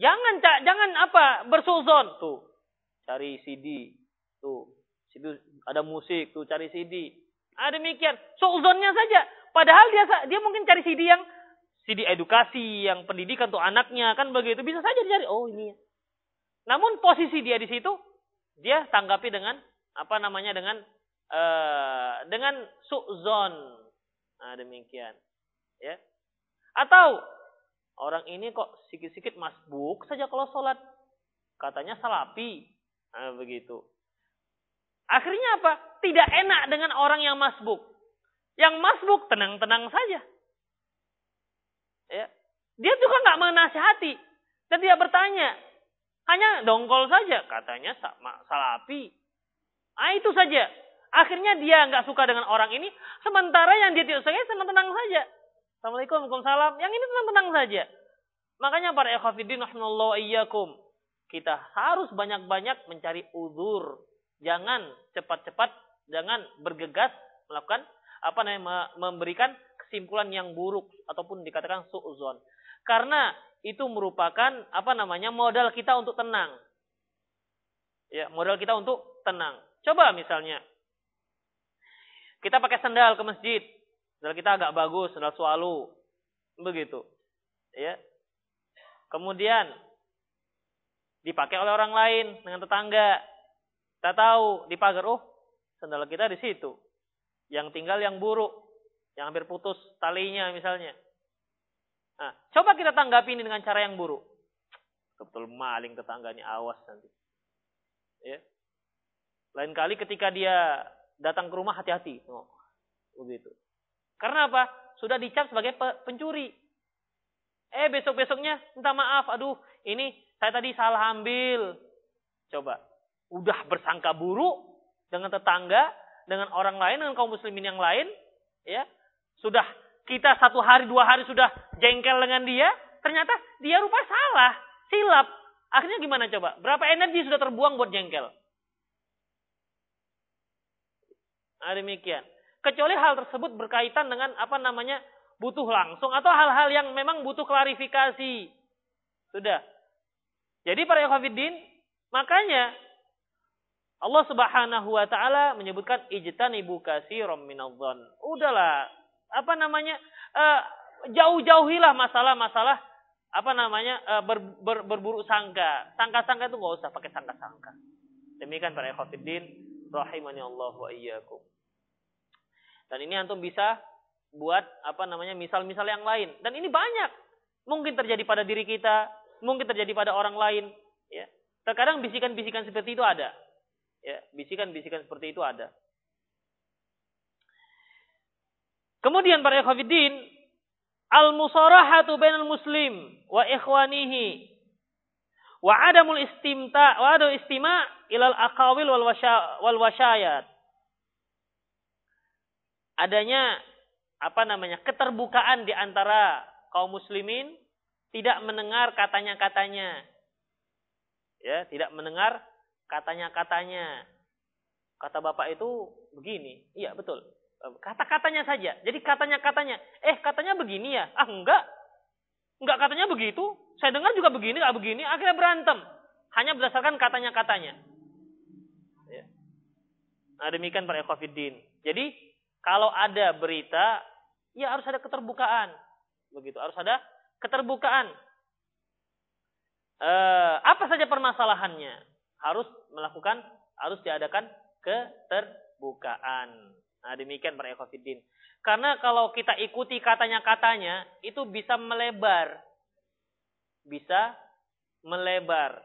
Jangan cak, jangan apa bersuzon tuh. Cari CD tuh. Situ ada musik tuh cari CD. Ah demikian. Suzonnya saja. Padahal dia dia mungkin cari CD yang CD edukasi, yang pendidikan tuh anaknya kan begitu. Bisa saja dicari. Oh ini. Namun posisi dia di situ dia tanggapi dengan apa namanya dengan uh, dengan suzon. Nah, demikian. Ya. Atau orang ini kok sikit-sikit masbuk saja kalau sholat. Katanya salapi. Nah, begitu. Akhirnya apa? Tidak enak dengan orang yang masbuk. Yang masbuk tenang-tenang saja. Ya. Dia juga nggak menasihati. Dan dia bertanya. Hanya dongkol saja. Katanya salapi. Ah itu saja. Akhirnya dia nggak suka dengan orang ini, sementara yang dia tidak suka tenang-tenang saja. Assalamualaikum, Waalaikumsalam. Yang ini tenang-tenang saja. Makanya para ikhwafidin rahimallahu kita harus banyak-banyak mencari uzur. Jangan cepat-cepat, jangan bergegas melakukan apa namanya memberikan kesimpulan yang buruk ataupun dikatakan suuzon. Karena itu merupakan apa namanya modal kita untuk tenang. Ya, modal kita untuk tenang. Coba misalnya kita pakai sandal ke masjid. Sandal kita agak bagus, sandal swalu. Begitu. Ya. Kemudian dipakai oleh orang lain dengan tetangga. Kita tahu di pagar, oh, sandal kita di situ. Yang tinggal yang buruk, yang hampir putus talinya misalnya. Nah, coba kita tanggapi ini dengan cara yang buruk. Betul maling tetangganya awas nanti. Ya. Lain kali ketika dia datang ke rumah hati-hati. Oh, begitu. Karena apa? Sudah dicap sebagai pencuri. Eh besok-besoknya minta maaf, aduh ini saya tadi salah ambil. Coba, udah bersangka buruk dengan tetangga, dengan orang lain, dengan kaum muslimin yang lain, ya sudah kita satu hari dua hari sudah jengkel dengan dia, ternyata dia rupa salah, silap. Akhirnya gimana coba? Berapa energi sudah terbuang buat jengkel? Nah, demikian. Kecuali hal tersebut berkaitan dengan apa namanya butuh langsung atau hal-hal yang memang butuh klarifikasi. Sudah. Jadi para ikhwatiddin, makanya Allah Subhanahu wa taala menyebutkan ijtanibu katsiran minadh-dhon. Udahlah, apa namanya? Uh, jauh-jauhilah masalah-masalah apa namanya? Uh, ber, ber, berburu sangka. Sangka-sangka itu nggak usah pakai sangka-sangka. Demikian para ikhwatiddin rahimani Allah wa iyyakum. Dan ini antum bisa buat apa namanya misal-misal yang lain. Dan ini banyak. Mungkin terjadi pada diri kita, mungkin terjadi pada orang lain. Ya. Terkadang bisikan-bisikan seperti itu ada. Ya, bisikan-bisikan seperti itu ada. Kemudian para ikhwatiddin, al-musarahatu bainal muslim wa ikhwanihi wa adamul istimta wa adu istima ilal aqawil wal wasya, wal wasyayat adanya apa namanya keterbukaan di antara kaum muslimin tidak mendengar katanya-katanya. Ya, tidak mendengar katanya-katanya. Kata Bapak itu begini. Iya, betul. Kata-katanya saja. Jadi katanya-katanya. Eh, katanya begini ya? Ah, enggak. Enggak katanya begitu. Saya dengar juga begini, enggak begini. Akhirnya berantem. Hanya berdasarkan katanya-katanya. Ya. Nah, demikian para ekofidin. Jadi, kalau ada berita, ya harus ada keterbukaan. Begitu, harus ada keterbukaan. E, apa saja permasalahannya? Harus melakukan, harus diadakan keterbukaan. Nah, demikian para ikhwatiddin. Karena kalau kita ikuti katanya-katanya, itu bisa melebar. Bisa melebar.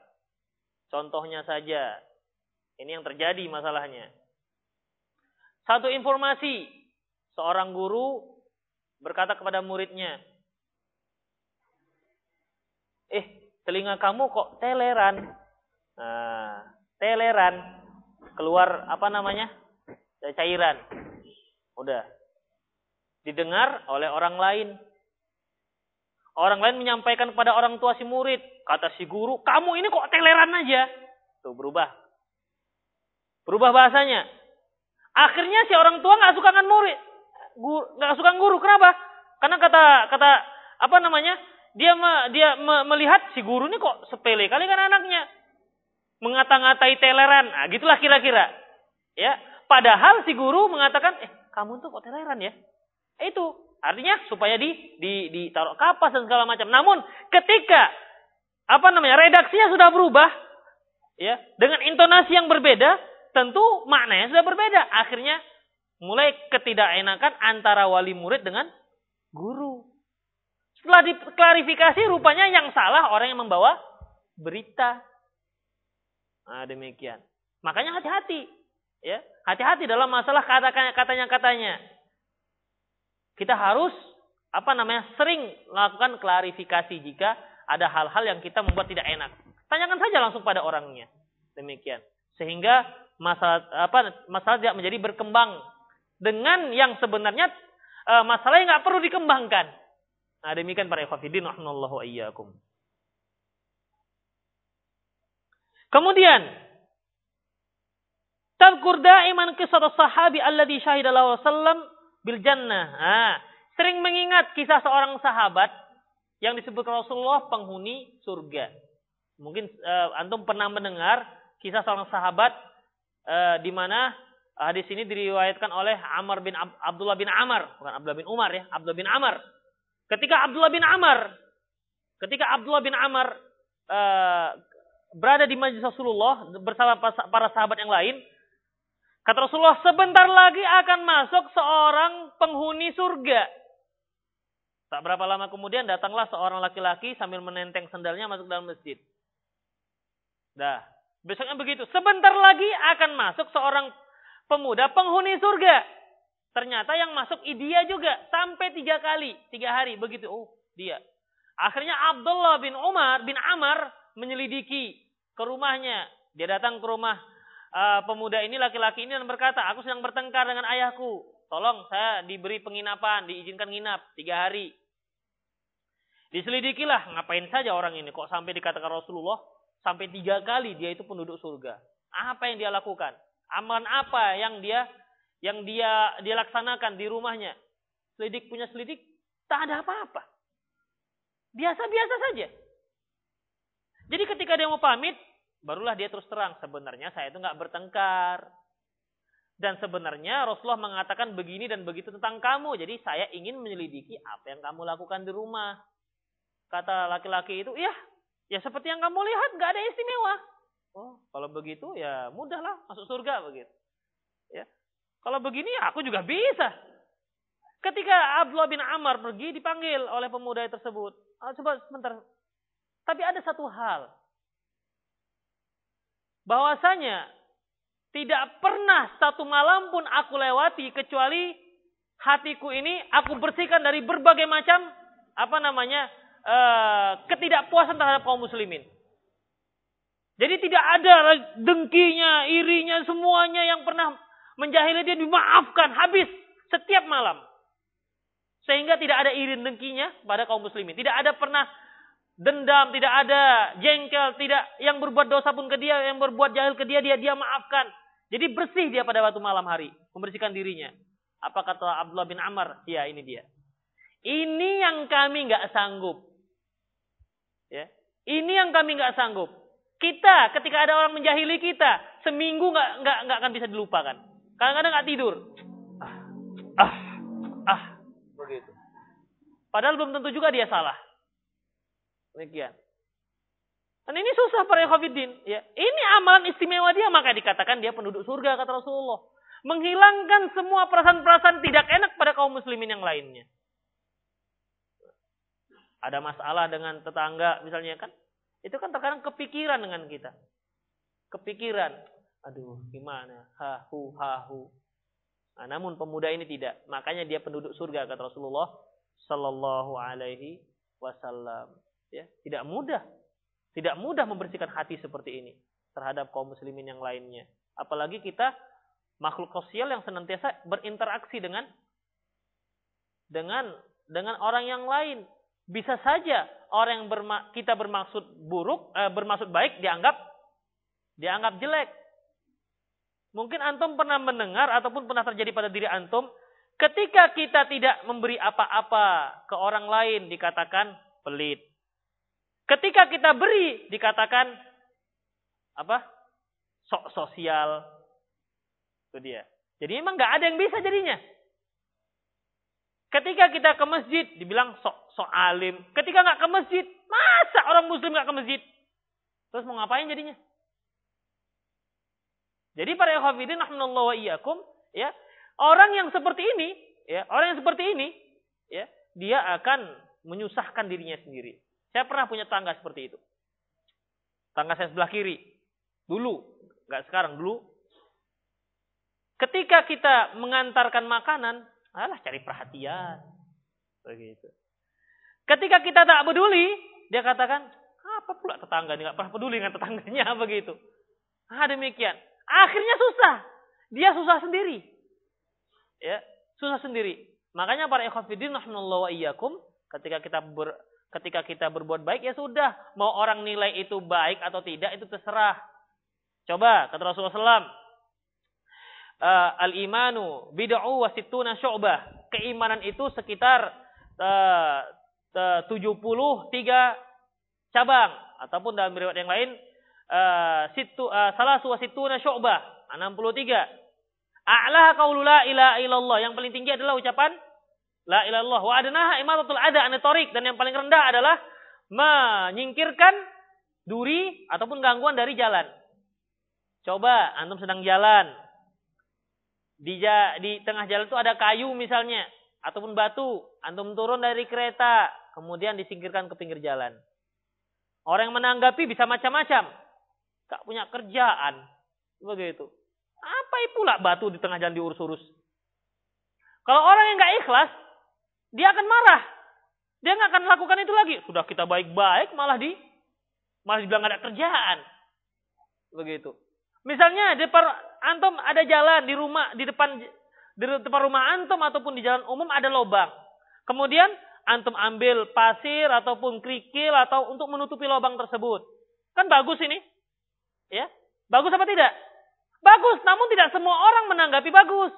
Contohnya saja. Ini yang terjadi masalahnya. Satu informasi. Seorang guru berkata kepada muridnya, Eh, telinga kamu kok teleran? Nah, teleran. Keluar apa namanya? Cairan. Udah. Didengar oleh orang lain. Orang lain menyampaikan kepada orang tua si murid. Kata si guru, kamu ini kok teleran aja. Tuh berubah. Berubah bahasanya. Akhirnya si orang tua nggak suka dengan murid. Nggak suka guru. Kenapa? Karena kata kata apa namanya? Dia me, dia me, melihat si guru ini kok sepele kali kan anaknya. Mengata-ngatai teleran. Nah, gitulah kira-kira. Ya, padahal si guru mengatakan, "Eh, kamu tuh kok teleran ya?" Eh, itu artinya supaya di di ditaruh kapas dan segala macam. Namun ketika apa namanya? redaksinya sudah berubah ya, dengan intonasi yang berbeda, tentu maknanya sudah berbeda. Akhirnya mulai ketidakenakan antara wali murid dengan guru. Setelah diklarifikasi rupanya yang salah orang yang membawa berita. Nah, demikian. Makanya hati-hati. Ya, hati-hati dalam masalah kata-katanya-katanya. Kita harus apa namanya? sering melakukan klarifikasi jika ada hal-hal yang kita membuat tidak enak. Tanyakan saja langsung pada orangnya. Demikian. Sehingga masalah apa masalah tidak menjadi berkembang dengan yang sebenarnya e, masalah nggak perlu dikembangkan. Nah, demikian para ikhwatiddin rahimallahu. Kemudian Tadkur da'iman kisah sahabi alladhi syahida lahu sallam bil jannah. Nah, sering mengingat kisah seorang sahabat yang disebut Rasulullah penghuni surga. Mungkin uh, antum pernah mendengar kisah seorang sahabat uh, di mana hadis ini diriwayatkan oleh Amr bin Ab Abdullah bin Amr, bukan Abdullah bin Umar ya, Abdullah bin Amr Ketika Abdullah bin Amr, ketika Abdullah bin Amr uh, berada di majlis Rasulullah bersama para sahabat yang lain, kata Rasulullah sebentar lagi akan masuk seorang penghuni surga. Tak berapa lama kemudian datanglah seorang laki-laki sambil menenteng sendalnya masuk dalam masjid. Dah, besoknya begitu. Sebentar lagi akan masuk seorang pemuda penghuni surga. Ternyata yang masuk dia juga sampai tiga kali, tiga hari begitu. Oh dia. Akhirnya Abdullah bin Umar bin Amr menyelidiki ke rumahnya. Dia datang ke rumah uh, pemuda ini, laki-laki ini dan berkata, aku sedang bertengkar dengan ayahku. Tolong saya diberi penginapan, diizinkan nginap tiga hari. Diselidikilah, ngapain saja orang ini kok sampai dikatakan Rasulullah sampai tiga kali dia itu penduduk surga. Apa yang dia lakukan? Amalan apa yang dia yang dia dia laksanakan di rumahnya. Selidik punya selidik, tak ada apa-apa. Biasa-biasa saja. Jadi ketika dia mau pamit, barulah dia terus terang. Sebenarnya saya itu nggak bertengkar. Dan sebenarnya Rasulullah mengatakan begini dan begitu tentang kamu. Jadi saya ingin menyelidiki apa yang kamu lakukan di rumah. Kata laki-laki itu, iya, ya seperti yang kamu lihat, nggak ada istimewa. Oh, kalau begitu ya mudahlah masuk surga begitu. Ya, kalau begini aku juga bisa. Ketika Abdullah bin Amr pergi dipanggil oleh pemuda tersebut. Oh, coba sebentar. Tapi ada satu hal. Bahwasanya tidak pernah satu malam pun aku lewati kecuali hatiku ini aku bersihkan dari berbagai macam apa namanya uh, ketidakpuasan terhadap kaum muslimin. Jadi tidak ada dengkinya, irinya, semuanya yang pernah menjahili dia dimaafkan habis setiap malam. Sehingga tidak ada iri dengkinya pada kaum muslimin. Tidak ada pernah dendam, tidak ada jengkel, tidak yang berbuat dosa pun ke dia, yang berbuat jahil ke dia, dia dia maafkan. Jadi bersih dia pada waktu malam hari, membersihkan dirinya. Apa kata Abdullah bin Amr? Ya, ini dia. Ini yang kami nggak sanggup. Ya. Ini yang kami nggak sanggup. Kita ketika ada orang menjahili kita, seminggu nggak nggak nggak akan bisa dilupakan. Kadang-kadang nggak tidur. Ah, ah, ah, begitu. Padahal belum tentu juga dia salah. Demikian. Dan ini susah para Yahudiin. Ya. Ini amalan istimewa dia, maka dikatakan dia penduduk surga, kata Rasulullah. menghilangkan semua perasaan-perasaan tidak enak pada kaum muslimin yang lainnya. Ada masalah dengan tetangga misalnya kan, itu kan terkadang kepikiran dengan kita. Kepikiran, aduh gimana, hahu hahu. Nah, namun pemuda ini tidak, makanya dia penduduk surga kata Rasulullah Sallallahu Alaihi Wasallam. Ya, tidak mudah, tidak mudah membersihkan hati seperti ini terhadap kaum muslimin yang lainnya. Apalagi kita makhluk sosial yang senantiasa berinteraksi dengan dengan dengan orang yang lain. Bisa saja orang yang berma kita bermaksud buruk, eh, bermaksud baik dianggap dianggap jelek. Mungkin antum pernah mendengar ataupun pernah terjadi pada diri antum, ketika kita tidak memberi apa-apa ke orang lain dikatakan pelit. Ketika kita beri dikatakan apa? Sok sosial, itu dia. Jadi memang nggak ada yang bisa jadinya. Ketika kita ke masjid, dibilang sok sok alim. Ketika nggak ke masjid, masa orang muslim nggak ke masjid? Terus mau ngapain jadinya? Jadi para ikhwafidin rahmanallahu wa iyyakum, ya, orang yang seperti ini, ya, orang yang seperti ini, ya, dia akan menyusahkan dirinya sendiri. Saya pernah punya tangga seperti itu. Tangga saya sebelah kiri. Dulu, nggak sekarang, dulu Ketika kita mengantarkan makanan, alah cari perhatian. Begitu. Ketika kita tak peduli, dia katakan, apa pula tetangga ini nggak pernah peduli dengan tetangganya begitu. Ah demikian. Akhirnya susah. Dia susah sendiri. Ya, susah sendiri. Makanya para rahimallahu wa iyyakum, ketika kita ber, ketika kita berbuat baik ya sudah, mau orang nilai itu baik atau tidak itu terserah. Coba kata Rasulullah SAW, uh, al-imanu bid'u wa sittuna syu'bah. Keimanan itu sekitar uh, uh, 73 cabang ataupun dalam riwayat yang lain uh, situ uh, salah wa sittuna syu'bah 63. A'laha qaulu la ilaha illallah. Yang paling tinggi adalah ucapan la ilaha illallah. Wa adnaha imatatul ada an dan yang paling rendah adalah menyingkirkan duri ataupun gangguan dari jalan. Coba antum sedang jalan, di, di tengah jalan itu ada kayu misalnya ataupun batu, antum turun dari kereta, kemudian disingkirkan ke pinggir jalan. Orang yang menanggapi bisa macam-macam. Tak punya kerjaan. Begitu. Apa pula batu di tengah jalan diurus-urus? Kalau orang yang nggak ikhlas, dia akan marah. Dia nggak akan lakukan itu lagi. Sudah kita baik-baik, malah di malah dibilang ada kerjaan. Begitu. Misalnya di depan antum ada jalan di rumah di depan di depan rumah antum ataupun di jalan umum ada lubang. Kemudian antum ambil pasir ataupun kerikil atau untuk menutupi lubang tersebut. Kan bagus ini. Ya. Bagus apa tidak? Bagus, namun tidak semua orang menanggapi bagus.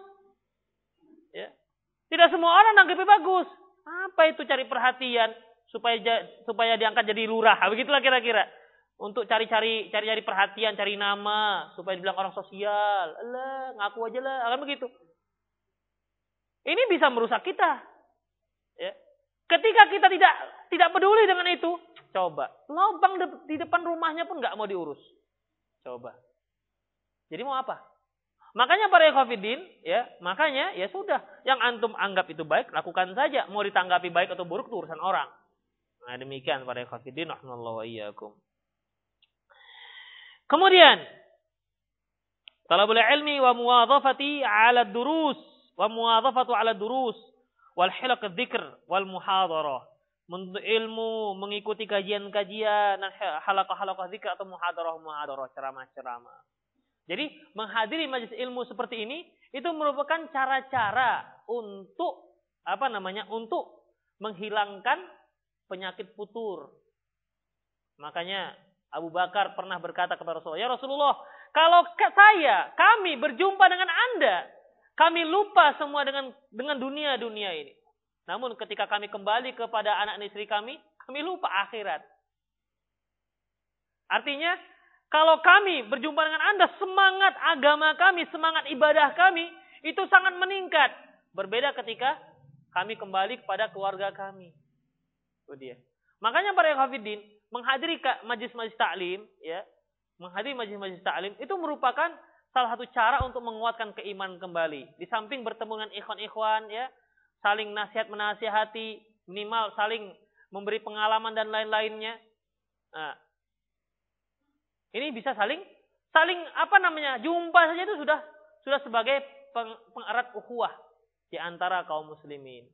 Tidak semua orang menanggapi bagus. Apa itu cari perhatian supaya supaya diangkat jadi lurah? Begitulah kira-kira untuk cari-cari cari-cari perhatian, cari nama supaya dibilang orang sosial. Alah, ngaku aja lah, akan begitu. Ini bisa merusak kita. Ya. Ketika kita tidak tidak peduli dengan itu, coba lubang di depan rumahnya pun nggak mau diurus. Coba. Jadi mau apa? Makanya para ekofidin, ya, makanya ya sudah, yang antum anggap itu baik, lakukan saja. Mau ditanggapi baik atau buruk itu urusan orang. Nah, demikian para ekofidin, wa iyyakum. Kemudian talabul ilmi wa muwadhafati 'ala durus wa muwadhafatu 'ala durus wal hilaq dzikr wal muhadarah. Menuntut ilmu, mengikuti kajian-kajian, halaqah-halaqah zikr atau muhadarah-muhadarah, ceramah-ceramah. Jadi menghadiri majelis ilmu seperti ini itu merupakan cara-cara untuk apa namanya? untuk menghilangkan penyakit putur. Makanya Abu Bakar pernah berkata kepada Rasulullah, "Ya Rasulullah, kalau saya, kami berjumpa dengan Anda, kami lupa semua dengan dengan dunia-dunia ini. Namun ketika kami kembali kepada anak istri kami, kami lupa akhirat." Artinya, kalau kami berjumpa dengan Anda, semangat agama kami, semangat ibadah kami itu sangat meningkat. Berbeda ketika kami kembali kepada keluarga kami. Itu dia. Makanya para hafidin, menghadiri majlis-majlis taklim, ya, menghadiri majlis-majlis taklim itu merupakan salah satu cara untuk menguatkan keimanan kembali. Di samping bertemu dengan ikhwan-ikhwan ya, saling nasihat menasihati, minimal saling memberi pengalaman dan lain-lainnya. Nah, ini bisa saling saling apa namanya? jumpa saja itu sudah sudah sebagai peng, pengerat ukhuwah di antara kaum muslimin.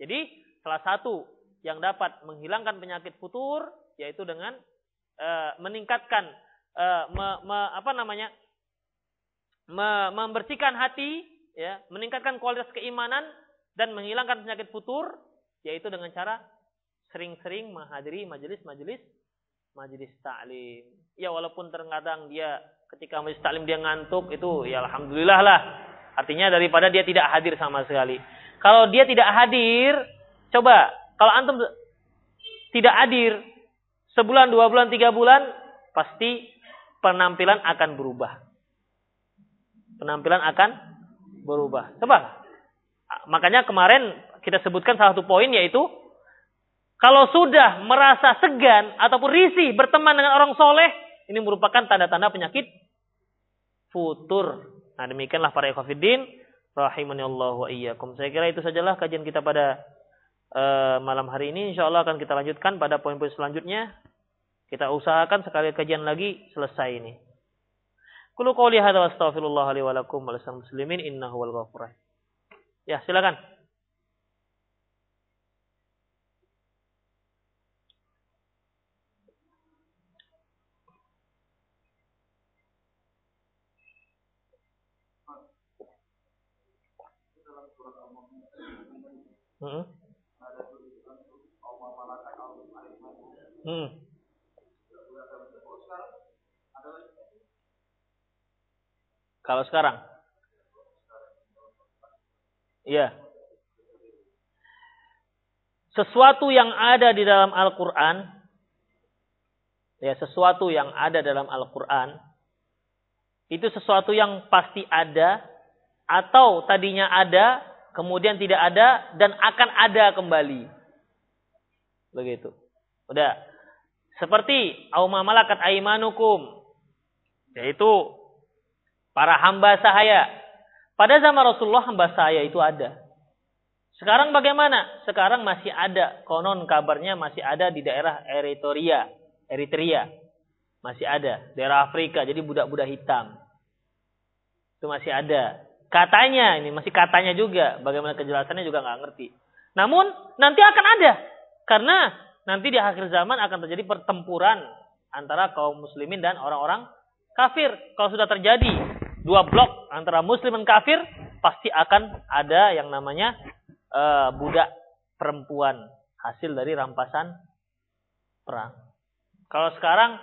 Jadi, salah satu yang dapat menghilangkan penyakit futur yaitu dengan uh, meningkatkan uh, me, me, apa namanya? Me, membersihkan hati, ya, meningkatkan kualitas keimanan dan menghilangkan penyakit futur yaitu dengan cara sering-sering menghadiri majelis-majelis majelis taklim. Ya walaupun terkadang dia ketika majelis taklim dia ngantuk itu ya alhamdulillah lah. Artinya daripada dia tidak hadir sama sekali. Kalau dia tidak hadir, coba kalau antum tidak hadir sebulan, dua bulan, tiga bulan, pasti penampilan akan berubah. Penampilan akan berubah. Coba. Makanya kemarin kita sebutkan salah satu poin yaitu kalau sudah merasa segan ataupun risih berteman dengan orang soleh, ini merupakan tanda-tanda penyakit futur. Nah demikianlah para ikhwafidin, rahimani Allah wa iyyakum. Saya kira itu sajalah kajian kita pada uh, malam hari ini. Insya Allah akan kita lanjutkan pada poin-poin selanjutnya. Kita usahakan sekali kajian lagi selesai ini. Kulu qawli hadza wa astaghfirullah wa lakum wa muslimin Ya, silakan. Hmm. Hmm. Kalau sekarang? Iya. Sesuatu yang ada di dalam Al-Quran, ya sesuatu yang ada dalam Al-Quran, itu sesuatu yang pasti ada, atau tadinya ada, kemudian tidak ada dan akan ada kembali. Begitu. Udah. Seperti auma malakat aimanukum yaitu para hamba sahaya. Pada zaman Rasulullah hamba sahaya itu ada. Sekarang bagaimana? Sekarang masih ada. Konon kabarnya masih ada di daerah Eritrea. Eritrea. Masih ada. Daerah Afrika. Jadi budak-budak hitam. Itu masih ada. Katanya, ini masih katanya juga. Bagaimana kejelasannya juga nggak ngerti. Namun nanti akan ada. Karena nanti di akhir zaman akan terjadi pertempuran antara kaum muslimin dan orang-orang kafir. Kalau sudah terjadi dua blok antara muslim dan kafir, pasti akan ada yang namanya uh, budak perempuan hasil dari rampasan perang. Kalau sekarang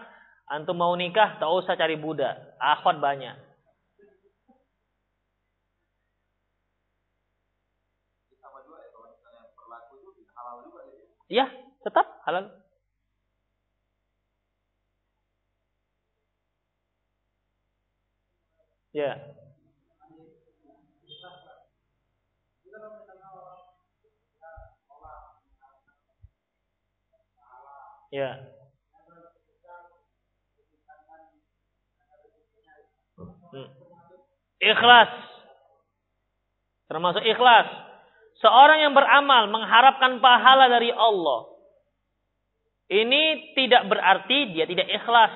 antum mau nikah, tak usah cari budak, akhwat banyak. Ya, tetap halal. Ya. Ya. Hmm. Ikhlas. Termasuk ikhlas. Seorang yang beramal mengharapkan pahala dari Allah. Ini tidak berarti dia tidak ikhlas.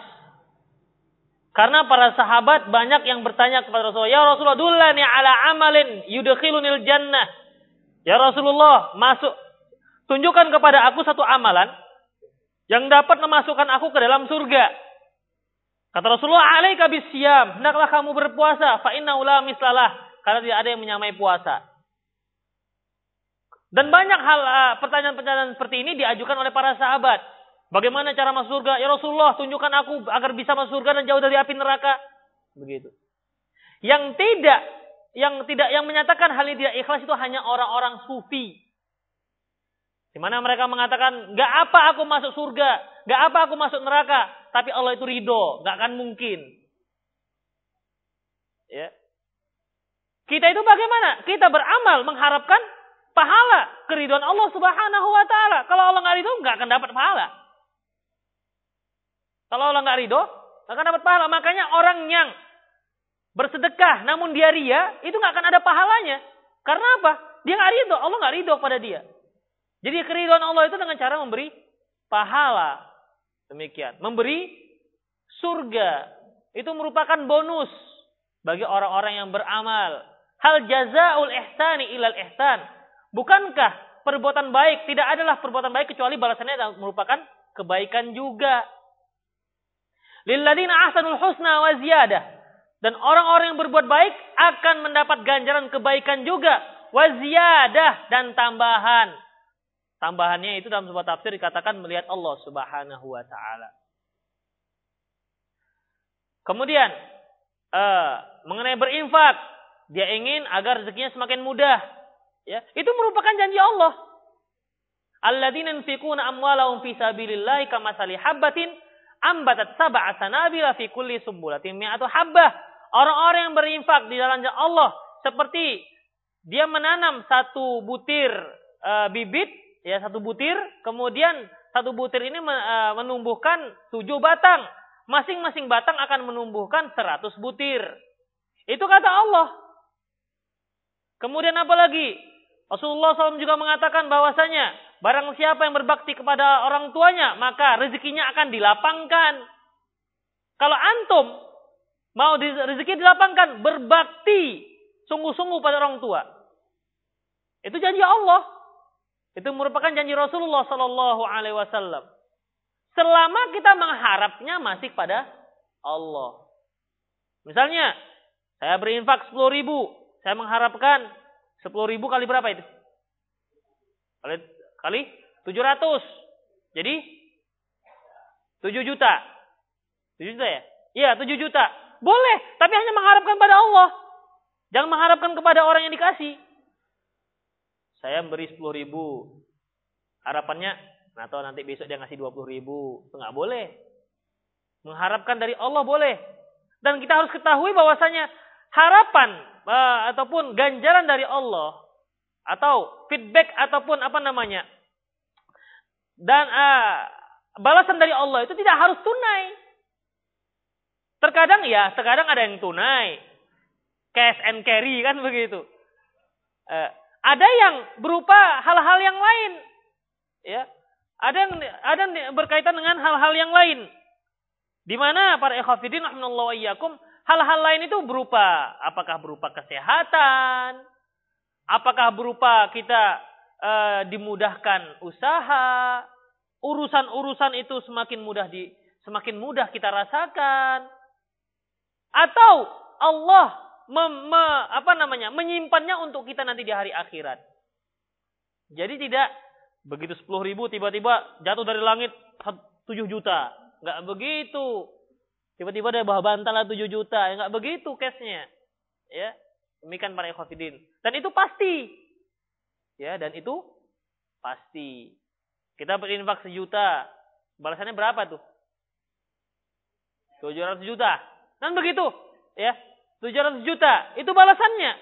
Karena para sahabat banyak yang bertanya kepada Rasulullah, "Ya Rasulullah, dullani ala amalin yudkhilunil jannah." Ya Rasulullah, masuk tunjukkan kepada aku satu amalan yang dapat memasukkan aku ke dalam surga. Kata Rasulullah, "Alaika bisyam." Hendaklah kamu berpuasa, fa inna la mislalah. Karena tidak ada yang menyamai puasa. Dan banyak hal uh, pertanyaan-pertanyaan seperti ini diajukan oleh para sahabat. Bagaimana cara masuk surga? Ya Rasulullah, tunjukkan aku agar bisa masuk surga dan jauh dari api neraka. Begitu. Yang tidak, yang tidak, yang menyatakan hal ini tidak ikhlas itu hanya orang-orang sufi. Di mana mereka mengatakan, gak apa aku masuk surga, gak apa aku masuk neraka, tapi Allah itu ridho, gak akan mungkin. Ya. Kita itu bagaimana? Kita beramal mengharapkan pahala keriduan Allah Subhanahu wa taala. Kalau Allah nggak ridho nggak akan dapat pahala. Kalau Allah nggak ridho nggak akan dapat pahala. Makanya orang yang bersedekah namun dia ria, itu nggak akan ada pahalanya. Karena apa? Dia nggak ridho, Allah nggak ridho pada dia. Jadi keriduan Allah itu dengan cara memberi pahala. Demikian. Memberi surga. Itu merupakan bonus bagi orang-orang yang beramal. Hal jazaul ihsani ilal ihsan. Bukankah perbuatan baik tidak adalah perbuatan baik kecuali balasannya merupakan kebaikan juga. Lilladina ahsanul husna wa ziyadah. Dan orang-orang yang berbuat baik akan mendapat ganjaran kebaikan juga. Waziyadah dan tambahan. Tambahannya itu dalam sebuah tafsir dikatakan melihat Allah subhanahu wa ta'ala. Kemudian, uh, mengenai berinfak. Dia ingin agar rezekinya semakin mudah. Ya, Itu merupakan janji Allah. Alladzina yunfikuna amwalahum fi sabilillahi kamasali habbatin ambatat sab'a sanabila fi kulli sumbulatin mi'atu habbah Orang-orang yang berinfak di jalan Allah seperti dia menanam satu butir uh, bibit, ya satu butir, kemudian satu butir ini uh, menumbuhkan tujuh batang. Masing-masing batang akan menumbuhkan seratus butir. Itu kata Allah. Kemudian apa lagi? Rasulullah SAW juga mengatakan bahwasanya barang siapa yang berbakti kepada orang tuanya, maka rezekinya akan dilapangkan. Kalau antum Mau rezeki dilapangkan, berbakti sungguh-sungguh pada orang tua. Itu janji Allah. Itu merupakan janji Rasulullah Sallallahu Alaihi Wasallam. Selama kita mengharapnya masih pada Allah. Misalnya, saya berinfak 10 ribu. Saya mengharapkan 10 ribu kali berapa itu? Kali, kali 700. Jadi 7 juta. 7 juta ya? Iya, 7 juta. Boleh, tapi hanya mengharapkan pada Allah. Jangan mengharapkan kepada orang yang dikasih. Saya beri 10 ribu. Harapannya, nah atau nanti besok dia ngasih 20 ribu. Itu nggak boleh. Mengharapkan dari Allah boleh. Dan kita harus ketahui bahwasanya harapan uh, ataupun ganjaran dari Allah atau feedback ataupun apa namanya dan uh, balasan dari Allah itu tidak harus tunai. Terkadang ya, terkadang ada yang tunai. Cash and carry kan begitu. Eh, ada yang berupa hal-hal yang lain. Ya. Ada yang ada yang berkaitan dengan hal-hal yang lain. Di mana para ikhwatiddin rahimallahu iyyakum, hal-hal lain itu berupa apakah berupa kesehatan, apakah berupa kita uh, dimudahkan usaha, urusan-urusan itu semakin mudah di semakin mudah kita rasakan atau Allah mem, me, apa namanya menyimpannya untuk kita nanti di hari akhirat. Jadi tidak begitu 10 ribu tiba-tiba jatuh dari langit 7 juta. Enggak begitu. Tiba-tiba ada bawah bantal 7 juta. Ya, enggak begitu case-nya. Ya. Demikian para ikhwafidin. Dan itu pasti. Ya, dan itu pasti. Kita berinfak sejuta. Balasannya berapa tuh? 700 juta. Dan begitu, ya. 700 juta, itu balasannya.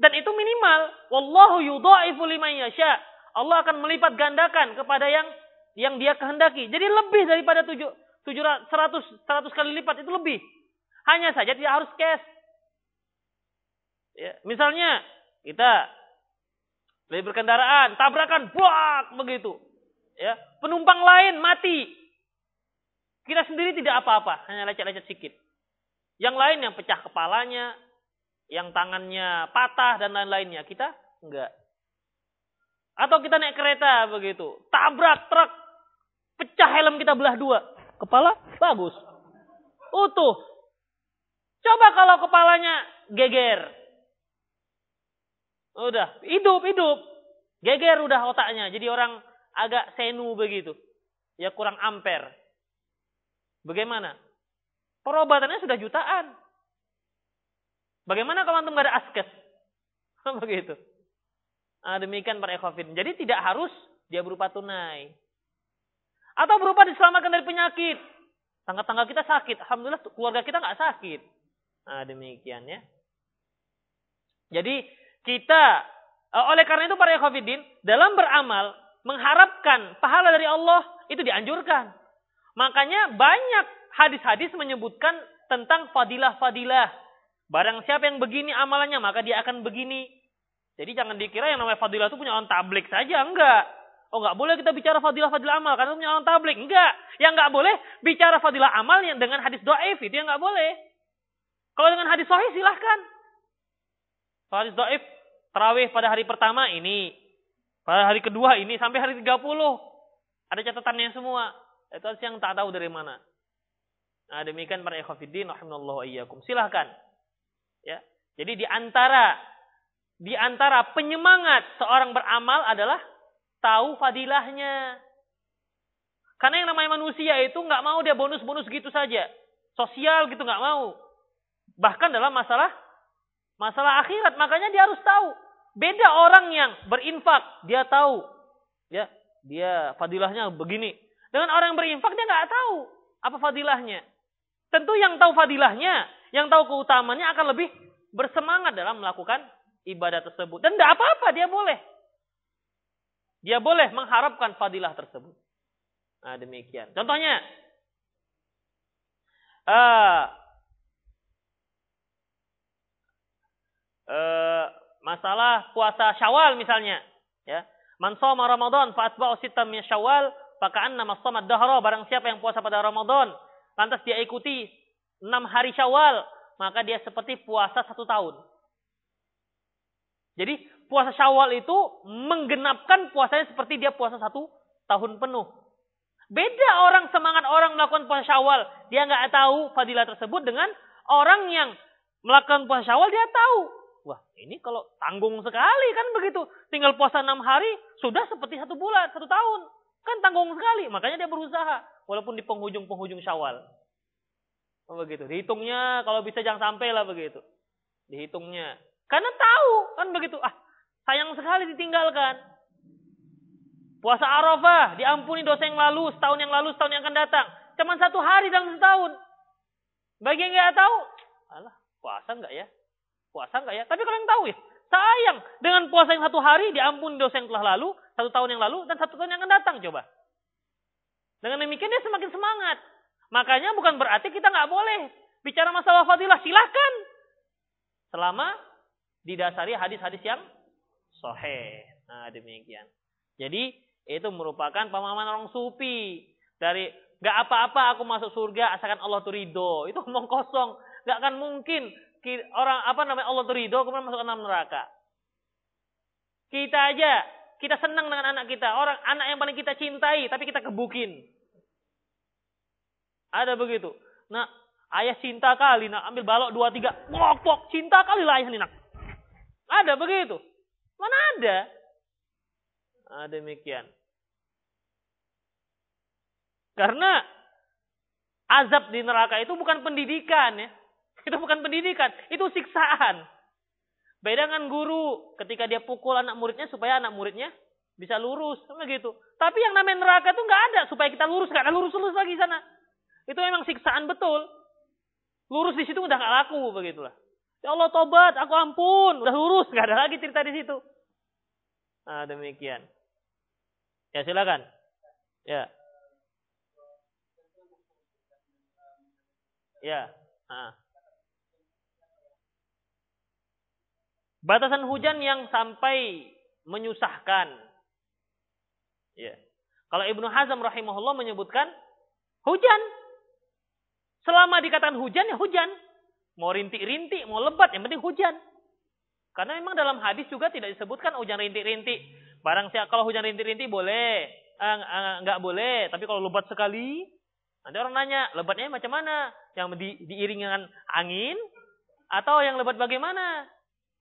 Dan itu minimal. Wallahu yudha'ifu liman yasha. Allah akan melipat gandakan kepada yang yang dia kehendaki. Jadi lebih daripada 7 700 100 kali lipat itu lebih. Hanya saja tidak harus cash. Ya, misalnya kita beli berkendaraan, tabrakan, buak begitu. Ya, penumpang lain mati. Kita sendiri tidak apa-apa, hanya lecet-lecet sedikit. Yang lain yang pecah kepalanya, yang tangannya patah dan lain-lainnya. Kita enggak. Atau kita naik kereta begitu, tabrak truk, pecah helm kita belah dua. Kepala bagus. Utuh. Coba kalau kepalanya geger. Udah, hidup, hidup. Geger udah otaknya. Jadi orang agak senu begitu. Ya kurang amper. Bagaimana? Perobatannya sudah jutaan. Bagaimana kalau antum gak ada askes? Begitu. Nah, demikian para ekhofin. Jadi tidak harus dia berupa tunai. Atau berupa diselamatkan dari penyakit. Tangga-tangga kita sakit. Alhamdulillah keluarga kita nggak sakit. Nah, demikian ya. Jadi kita eh, oleh karena itu para ekhofidin dalam beramal mengharapkan pahala dari Allah itu dianjurkan. Makanya banyak hadis-hadis menyebutkan tentang fadilah-fadilah. Barang siapa yang begini amalannya, maka dia akan begini. Jadi jangan dikira yang namanya fadilah itu punya orang tablik saja. Enggak. Oh enggak boleh kita bicara fadilah-fadilah amal karena punya orang tablik. Enggak. Yang enggak boleh bicara fadilah amal yang dengan hadis doaif itu yang enggak boleh. Kalau dengan hadis sahih silahkan. Hadis doaif terawih pada hari pertama ini. Pada hari kedua ini sampai hari 30. Ada catatannya semua. Itu harus yang tak tahu dari mana. Nah, demikian para ikhwatiddin rahimallahu iyyakum. Silahkan. Ya. Jadi di antara di antara penyemangat seorang beramal adalah tahu fadilahnya. Karena yang namanya manusia itu nggak mau dia bonus-bonus gitu saja. Sosial gitu nggak mau. Bahkan dalam masalah masalah akhirat, makanya dia harus tahu. Beda orang yang berinfak, dia tahu. Ya, dia fadilahnya begini. Dengan orang yang berinfak dia nggak tahu apa fadilahnya. Tentu yang tahu fadilahnya, yang tahu keutamanya akan lebih bersemangat dalam melakukan ibadah tersebut. Dan tidak apa-apa, dia boleh. Dia boleh mengharapkan fadilah tersebut. Nah, demikian. Contohnya, uh, uh, masalah puasa Syawal misalnya, ya. Man shoma Ramadan fa atba'u sittam min Syawal fa ka'anna shoma dahra barang siapa yang puasa pada Ramadan lantas dia ikuti enam hari syawal, maka dia seperti puasa satu tahun. Jadi puasa syawal itu menggenapkan puasanya seperti dia puasa satu tahun penuh. Beda orang semangat orang melakukan puasa syawal. Dia nggak tahu fadilah tersebut dengan orang yang melakukan puasa syawal dia tahu. Wah ini kalau tanggung sekali kan begitu. Tinggal puasa enam hari sudah seperti satu bulan, satu tahun. Kan tanggung sekali. Makanya dia berusaha. Walaupun di penghujung-penghujung syawal. Oh, begitu. Dihitungnya kalau bisa jangan sampai lah begitu. Dihitungnya. Karena tahu kan begitu. Ah, sayang sekali ditinggalkan. Puasa Arafah, diampuni dosa yang lalu, setahun yang lalu, setahun yang akan datang. Cuma satu hari dalam setahun. Bagi yang nggak tahu, alah, puasa nggak ya? Puasa nggak ya? Tapi kalau yang tahu ya, sayang dengan puasa yang satu hari diampuni dosa yang telah lalu, satu tahun yang lalu, dan satu tahun yang akan datang. Coba. Dengan demikian dia semakin semangat. Makanya bukan berarti kita nggak boleh bicara masalah fadilah. Silahkan. Selama didasari hadis-hadis yang sohe. Nah demikian. Jadi itu merupakan pemahaman orang sufi. Dari nggak apa-apa aku masuk surga asalkan Allah tuh ridho. Itu ngomong kosong. Nggak akan mungkin orang apa namanya Allah tuh ridho kemudian masuk ke dalam neraka. Kita aja kita senang dengan anak kita. Orang anak yang paling kita cintai tapi kita kebukin. Ada begitu. Nah, ayah cinta kali nak ambil balok dua tiga, pok pok cinta kali lah ayah nih nak. Ada begitu. Mana ada? Nah, demikian. Karena azab di neraka itu bukan pendidikan ya. Itu bukan pendidikan, itu siksaan. Beda dengan guru ketika dia pukul anak muridnya supaya anak muridnya bisa lurus, kan gitu. Tapi yang namanya neraka itu nggak ada supaya kita lurus, nggak ada lurus-lurus lagi sana. Itu memang siksaan betul. Lurus di situ udah gak laku begitulah. Ya Allah tobat, aku ampun, udah lurus, gak ada lagi cerita di situ. Nah, demikian. Ya silakan. Ya. Ya. Nah. Batasan hujan yang sampai menyusahkan. Ya. Kalau Ibnu Hazm rahimahullah menyebutkan hujan Selama dikatakan hujan ya hujan. Mau rintik-rintik, mau lebat, yang penting hujan. Karena memang dalam hadis juga tidak disebutkan hujan rintik-rintik. Barang siapa kalau hujan rintik-rintik boleh, eh, eh, nggak boleh. Tapi kalau lebat sekali, nanti orang nanya, lebatnya macam mana? Yang di, diiringi dengan angin atau yang lebat bagaimana?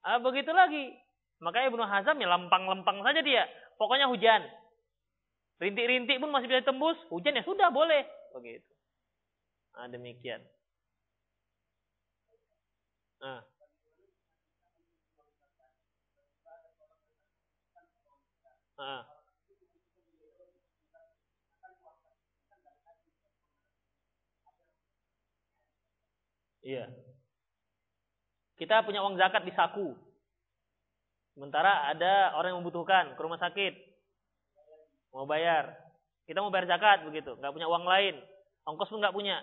Ah, begitu lagi. Makanya Ibnu Hazam ya lempang-lempang saja dia. Pokoknya hujan. Rintik-rintik pun masih bisa tembus, hujan ya sudah boleh. Begitu. Nah, demikian. Nah. Nah. Iya. Kita punya uang zakat di saku. Sementara ada orang yang membutuhkan ke rumah sakit. Mau bayar. Kita mau bayar zakat begitu. Nggak punya uang lain. Ongkos pun nggak punya.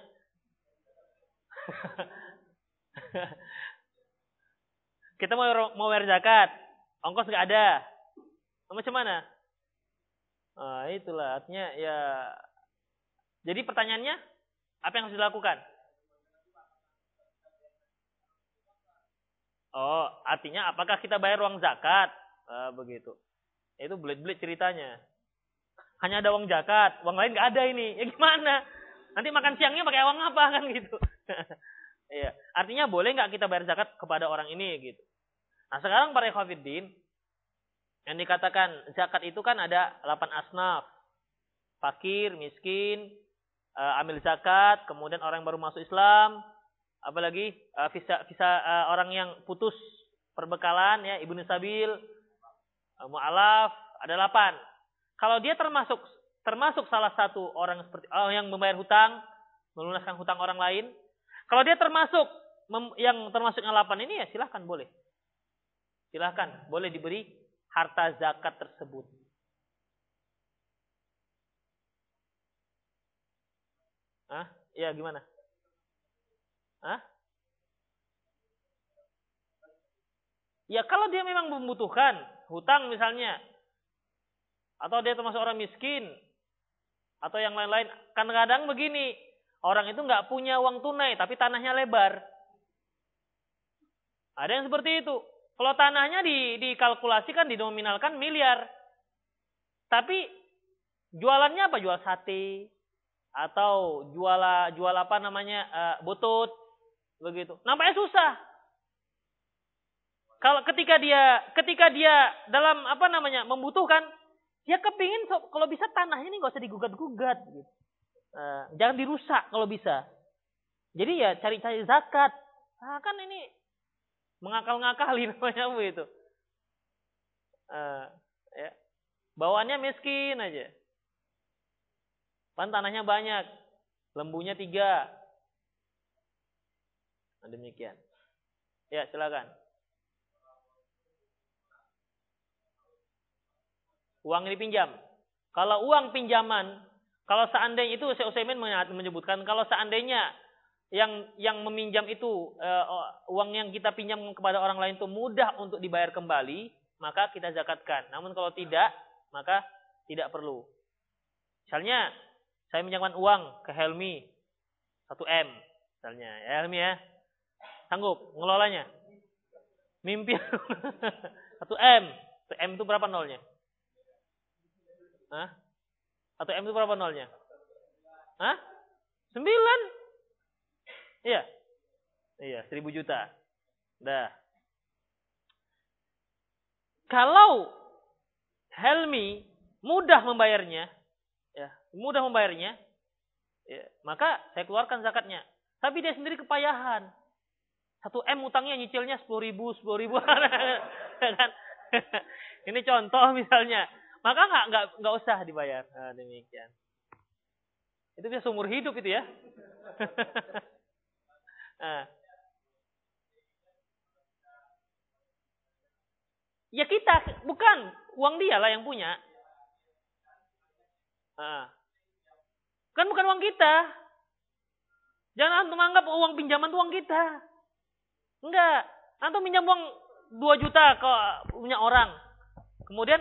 kita mau mau bayar zakat, ongkos nggak ada. Macam mana? Nah, itulah artinya ya. Jadi pertanyaannya, apa yang harus dilakukan? Oh, artinya apakah kita bayar uang zakat? Ah, begitu. Itu belit-belit ceritanya. Hanya ada uang zakat, uang lain nggak ada ini. Ya gimana? Nanti makan siangnya pakai uang apa kan gitu? Iya. Artinya boleh nggak kita bayar zakat kepada orang ini gitu? Nah sekarang para ikhwafiddin yang dikatakan zakat itu kan ada 8 asnaf. Fakir, miskin, uh, ambil zakat, kemudian orang yang baru masuk Islam, apalagi uh, visa, visa uh, orang yang putus perbekalan ya ibnu sabil uh, mualaf ada delapan kalau dia termasuk termasuk salah satu orang seperti oh, yang membayar hutang melunaskan hutang orang lain kalau dia termasuk yang termasuk yang delapan ini ya silahkan boleh silahkan boleh diberi harta zakat tersebut ah ya gimana Hah? Ya kalau dia memang membutuhkan hutang misalnya, atau dia termasuk orang miskin, atau yang lain-lain. Kadang-kadang begini, orang itu nggak punya uang tunai, tapi tanahnya lebar. Ada yang seperti itu. Kalau tanahnya di, dikalkulasikan, dinominalkan miliar. Tapi jualannya apa? Jual sate atau jual jual apa namanya uh, butut Begitu. Nampaknya susah. Kalau ketika dia ketika dia dalam apa namanya membutuhkan, dia kepingin kalau bisa tanahnya ini nggak usah digugat-gugat. Gitu. Uh, jangan dirusak kalau bisa. Jadi ya cari-cari zakat. Nah, kan ini mengakal-ngakali namanya begitu. Uh, ya. Bawaannya miskin aja. Pan tanahnya banyak. Lembunya tiga. Nah, demikian. Ya, silakan. Uang ini pinjam. Kalau uang pinjaman, kalau seandainya itu saya Utsaimin menyebutkan kalau seandainya yang yang meminjam itu uh, uang yang kita pinjam kepada orang lain itu mudah untuk dibayar kembali, maka kita zakatkan. Namun kalau tidak, maka tidak perlu. Misalnya saya minjamkan uang ke Helmi 1 M misalnya, ya Helmi ya. Sanggup ngelolanya? Mimpi. Satu M. Satu M itu berapa nolnya? Hah? Satu M itu berapa nolnya? Hah? Sembilan? Iya. Iya, seribu juta. Dah. Kalau Helmi mudah membayarnya, ya, mudah membayarnya, ya, maka saya keluarkan zakatnya. Tapi dia sendiri kepayahan. Satu M utangnya nyicilnya sepuluh ribu, sepuluh ribu. Ini contoh misalnya. Maka nggak nggak nggak usah dibayar. Nah, demikian. Itu bisa seumur hidup itu ya. nah. Ya kita, bukan uang dia lah yang punya. Nah. Kan bukan uang kita. Jangan menganggap uang pinjaman itu uang kita. Enggak. Antum minjam uang 2 juta ke punya orang. Kemudian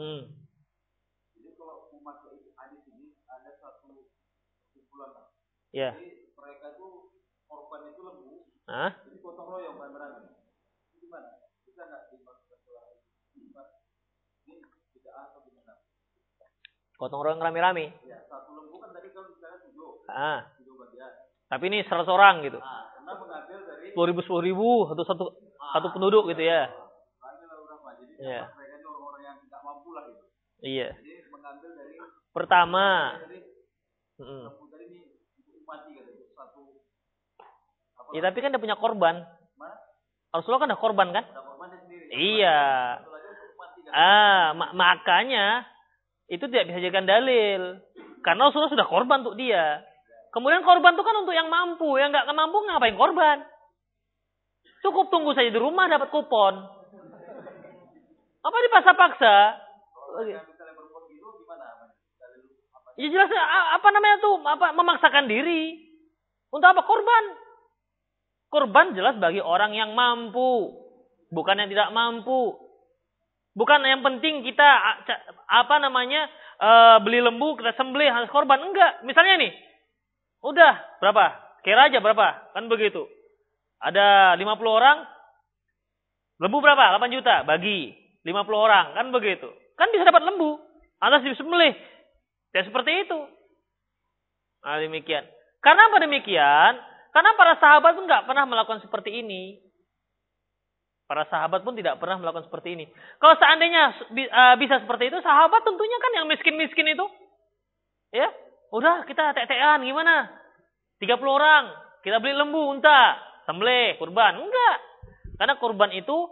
Hmm. Jadi kalau umat hadis ini ada satu kumpulan. Ya. Jadi mereka itu korban itu lembu. Hah? Jadi potong royong bareng Gimana? Bisa nggak dimasukkan ke Ini tidak atau gimana? Potong royong rame-rame. Ya, satu lembu kan tadi kalau misalnya tujuh. Ah. Tujuh bagian. Tapi ini seratus orang gitu. Ah, karena mengambil dari sepuluh ribu sepuluh ribu satu satu ah, satu penduduk gitu ya. Iya. Mereka ini orang-orang yang tidak mampu lah gitu. Iya. Jadi mengambil dari pertama. Dari, mm. dari ini mati gitu. Satu. Ya tapi kan dia punya korban. Mana? Rasulullah kan ada korban kan? Iya. Ah, mak makanya itu tidak bisa jadikan dalil. Karena Rasulullah sudah korban untuk dia. Kemudian korban itu kan untuk yang mampu, yang nggak mampu ngapain korban? Cukup tunggu saja di rumah dapat kupon. Apa dipaksa-paksa? Ya jelas apa namanya tuh apa memaksakan diri. Untuk apa korban? Korban jelas bagi orang yang mampu, bukan yang tidak mampu. Bukan yang penting kita apa namanya uh, beli lembu kita sembelih harus korban enggak. Misalnya nih, udah berapa? Kira aja berapa? Kan begitu. Ada 50 orang, lembu berapa? 8 juta bagi 50 orang, kan begitu. Kan bisa dapat lembu. Atas disembelih. Ya seperti itu. Nah, demikian. Karena apa demikian? Karena para sahabat pun nggak pernah melakukan seperti ini. Para sahabat pun tidak pernah melakukan seperti ini. Kalau seandainya uh, bisa seperti itu, sahabat tentunya kan yang miskin-miskin itu. Ya, udah kita tek-tekan gimana? 30 orang, kita beli lembu, unta, sembelih, kurban. Enggak. Karena kurban itu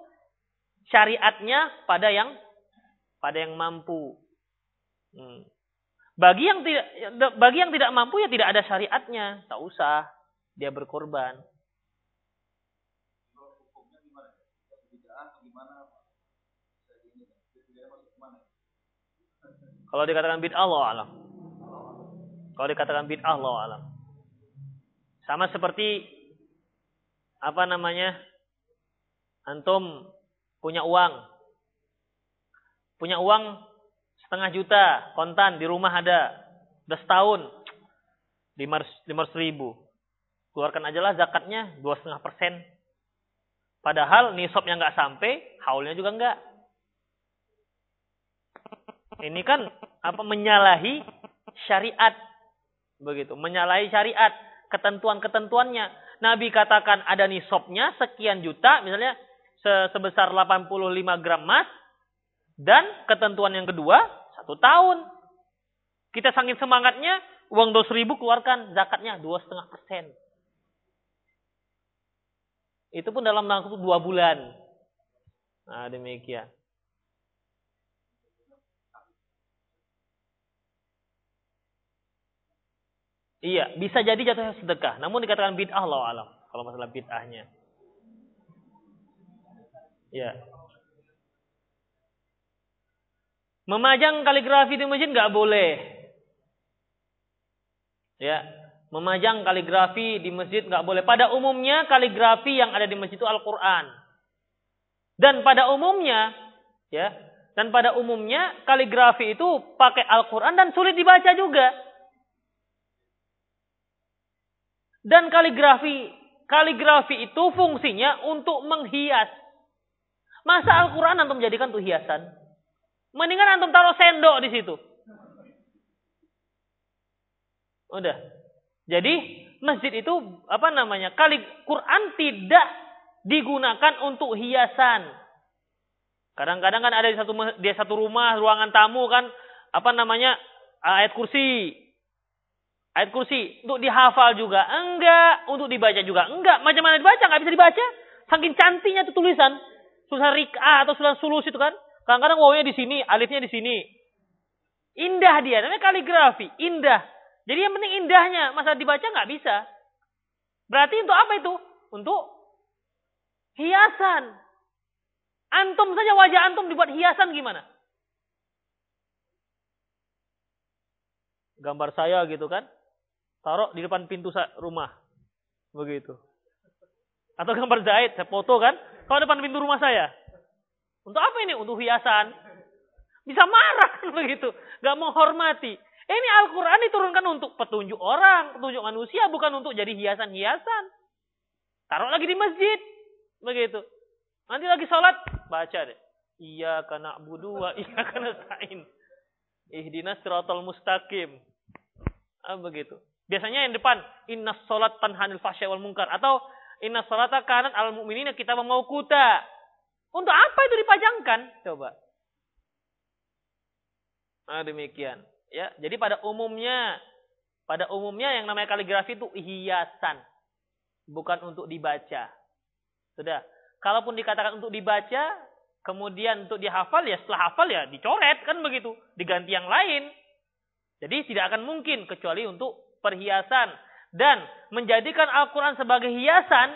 syariatnya pada yang pada yang mampu. Hmm. Bagi yang tidak bagi yang tidak mampu ya tidak ada syariatnya, tak usah dia berkorban. Kalau dikatakan bid'ah Allah alam. Kalau dikatakan bid'ah Allah alam. Sama seperti apa namanya? Antum punya uang. Punya uang setengah juta kontan di rumah ada. Udah setahun. Lima ratus ribu. Keluarkan aja lah zakatnya dua setengah persen. Padahal nisabnya nggak sampai, haulnya juga nggak. Ini kan apa menyalahi syariat. Begitu, menyalahi syariat, ketentuan-ketentuannya. Nabi katakan ada nisabnya sekian juta, misalnya sebesar 85 gram emas. Dan ketentuan yang kedua, satu tahun. Kita saking semangatnya, uang dos ribu keluarkan zakatnya dua setengah persen. Itu pun dalam waktu dua bulan. Nah demikian. Iya, bisa jadi jatuhnya sedekah. Namun dikatakan bid'ah Allah alam. Kalau masalah bid'ahnya. Ya. Memajang kaligrafi di masjid nggak boleh. Ya, memajang kaligrafi di masjid nggak boleh. Pada umumnya kaligrafi yang ada di masjid itu Al-Quran. Dan pada umumnya, ya, dan pada umumnya kaligrafi itu pakai Al-Quran dan sulit dibaca juga. Dan kaligrafi kaligrafi itu fungsinya untuk menghias. Masa Al-Quran antum jadikan tuh hiasan? Mendingan antum taruh sendok di situ. Udah. Jadi masjid itu apa namanya? Kali Quran tidak digunakan untuk hiasan. Kadang-kadang kan ada di satu di satu rumah ruangan tamu kan apa namanya ayat kursi Ayat kursi untuk dihafal juga enggak, untuk dibaca juga enggak. Macam mana dibaca? Enggak bisa dibaca. Saking cantiknya itu tulisan. Tulisan rika atau tulisan sulus itu kan. Kadang-kadang wawunya di sini, alifnya di sini. Indah dia, namanya kaligrafi, indah. Jadi yang penting indahnya, masa dibaca nggak bisa. Berarti untuk apa itu? Untuk hiasan. Antum saja wajah antum dibuat hiasan gimana? Gambar saya gitu kan. Taruh di depan pintu rumah. Begitu. Atau gambar jahit, saya foto kan. Kalau depan pintu rumah saya. Untuk apa ini? Untuk hiasan. Bisa marah begitu. Gak menghormati. Ini Al-Quran diturunkan untuk petunjuk orang, petunjuk manusia, bukan untuk jadi hiasan-hiasan. Taruh lagi di masjid. Begitu. Nanti lagi sholat, baca deh. Iya karena budu wa iya karena sain. Ihdinas siratal mustaqim. Ah, begitu. Biasanya yang depan inna salat tanhanil fahsya wal munkar atau inna salata kanat al mu'minina kita mau kuta. Untuk apa itu dipajangkan? Coba. Nah, demikian. Ya, jadi pada umumnya pada umumnya yang namanya kaligrafi itu hiasan, bukan untuk dibaca. Sudah. kalaupun dikatakan untuk dibaca, kemudian untuk dihafal ya setelah hafal ya dicoret kan begitu, diganti yang lain. Jadi tidak akan mungkin kecuali untuk perhiasan dan menjadikan Al-Qur'an sebagai hiasan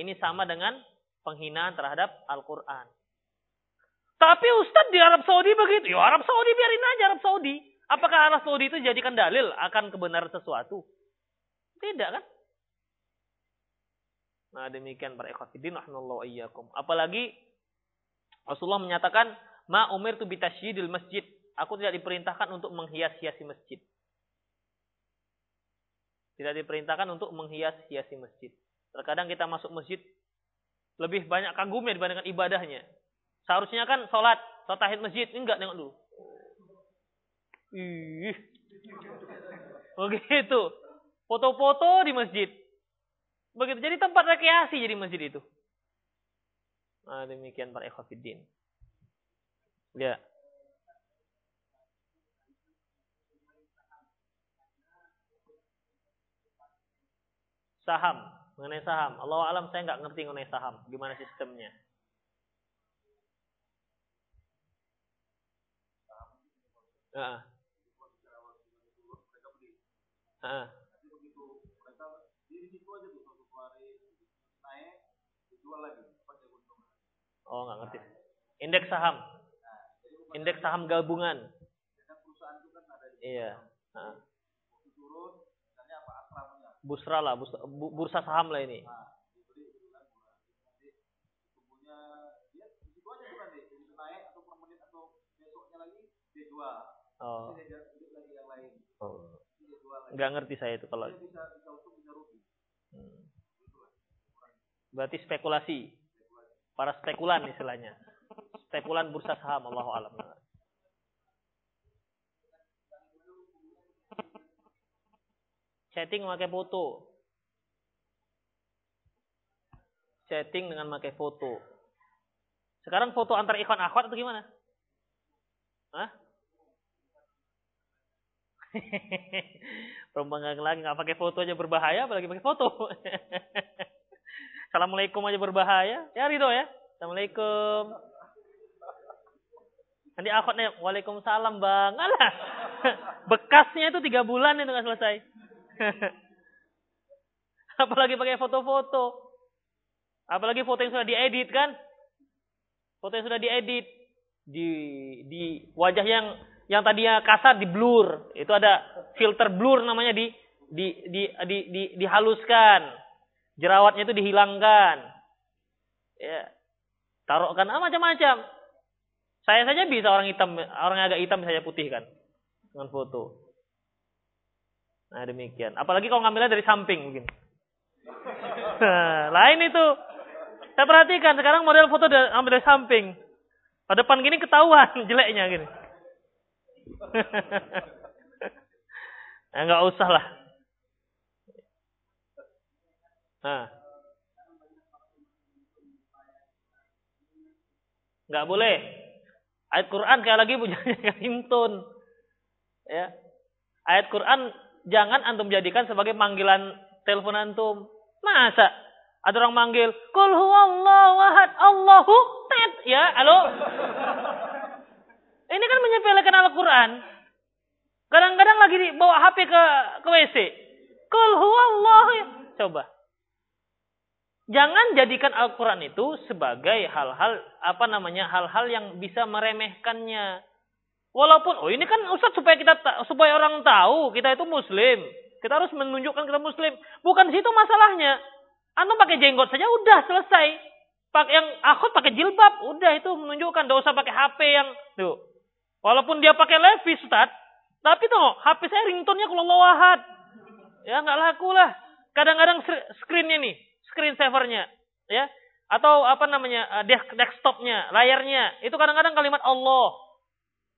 ini sama dengan penghinaan terhadap Al-Qur'an. Tapi Ustadz di Arab Saudi begitu. Ya Arab Saudi biarin aja Arab Saudi. Apakah Arab Saudi itu jadikan dalil akan kebenaran sesuatu? Tidak kan? Nah demikian para iyyakum. Apalagi Rasulullah menyatakan ma umir tu bitasyidil masjid. Aku tidak diperintahkan untuk menghias-hiasi masjid. Tidak diperintahkan untuk menghias-hiasi masjid. Terkadang kita masuk masjid lebih banyak kagumnya dibandingkan ibadahnya. Seharusnya kan sholat, sholat tahid masjid. Enggak, tengok dulu. Ih. Begitu. Foto-foto di masjid. Begitu. Jadi tempat rekreasi jadi masjid itu. Nah, demikian para ikhwafiddin. Ya. Saham. Mengenai saham. Allah alam saya nggak ngerti mengenai saham. Gimana sistemnya. Uh. Uh. Oh nggak ngerti. Indeks saham. Indeks saham gabungan. Iya. Uh. Busra lah, bursa saham lah ini. Oh. oh. Nggak ngerti saya itu kalau. Hmm. Berarti spekulasi. Para spekulan istilahnya. Spekulan bursa saham Allah alam. Chatting memakai foto. Chatting dengan memakai foto. Sekarang foto antar ikhwan akhwat atau gimana? Hah? Rombongan lagi nggak pakai foto aja berbahaya, apalagi pakai foto. Assalamualaikum aja berbahaya. Ya Ridho ya. Assalamualaikum. Nanti akhwatnya, Waalaikumsalam bang. Alah. Bekasnya itu tiga bulan itu nggak selesai. Apalagi pakai foto-foto. Apalagi foto yang sudah diedit kan? Foto yang sudah diedit di di wajah yang yang tadinya kasar di blur, itu ada filter blur namanya di di di di, di dihaluskan. Jerawatnya itu dihilangkan. Ya. Taruhkan ah, macam-macam. Saya saja bisa orang hitam, orang yang agak hitam saya putihkan dengan foto. Nah demikian. Apalagi kalau ngambilnya dari samping mungkin. lain itu. Saya perhatikan sekarang model foto ambil dari samping. Pada depan gini ketahuan jeleknya gini. Enggak usah lah. Nah. Enggak boleh. Ayat Quran kayak lagi punya hintun. Ya. Ayat Quran jangan antum jadikan sebagai panggilan telepon antum. Masa ada orang manggil, "Qul huwallahu ahad, Allahu tet." Ya, halo. Ini kan menyepelekan Al-Quran. Kadang-kadang lagi bawa HP ke ke WC. Kul huwallah. Coba. Jangan jadikan Al-Quran itu sebagai hal-hal apa namanya hal-hal yang bisa meremehkannya. Walaupun oh ini kan Ustaz supaya kita supaya orang tahu kita itu muslim. Kita harus menunjukkan kita muslim. Bukan situ masalahnya. Anda pakai jenggot saja udah selesai. Pak yang akhut pakai jilbab, udah itu menunjukkan. Tidak usah pakai HP yang tuh. Walaupun dia pakai levis, Ustaz. Tapi tuh, HP saya ringtone-nya kalau wahad. Ya, nggak laku lah. Kadang-kadang screen-nya nih, screen savernya. Ya, atau apa namanya, eh, desktopnya, layarnya. Itu kadang-kadang kalimat Allah.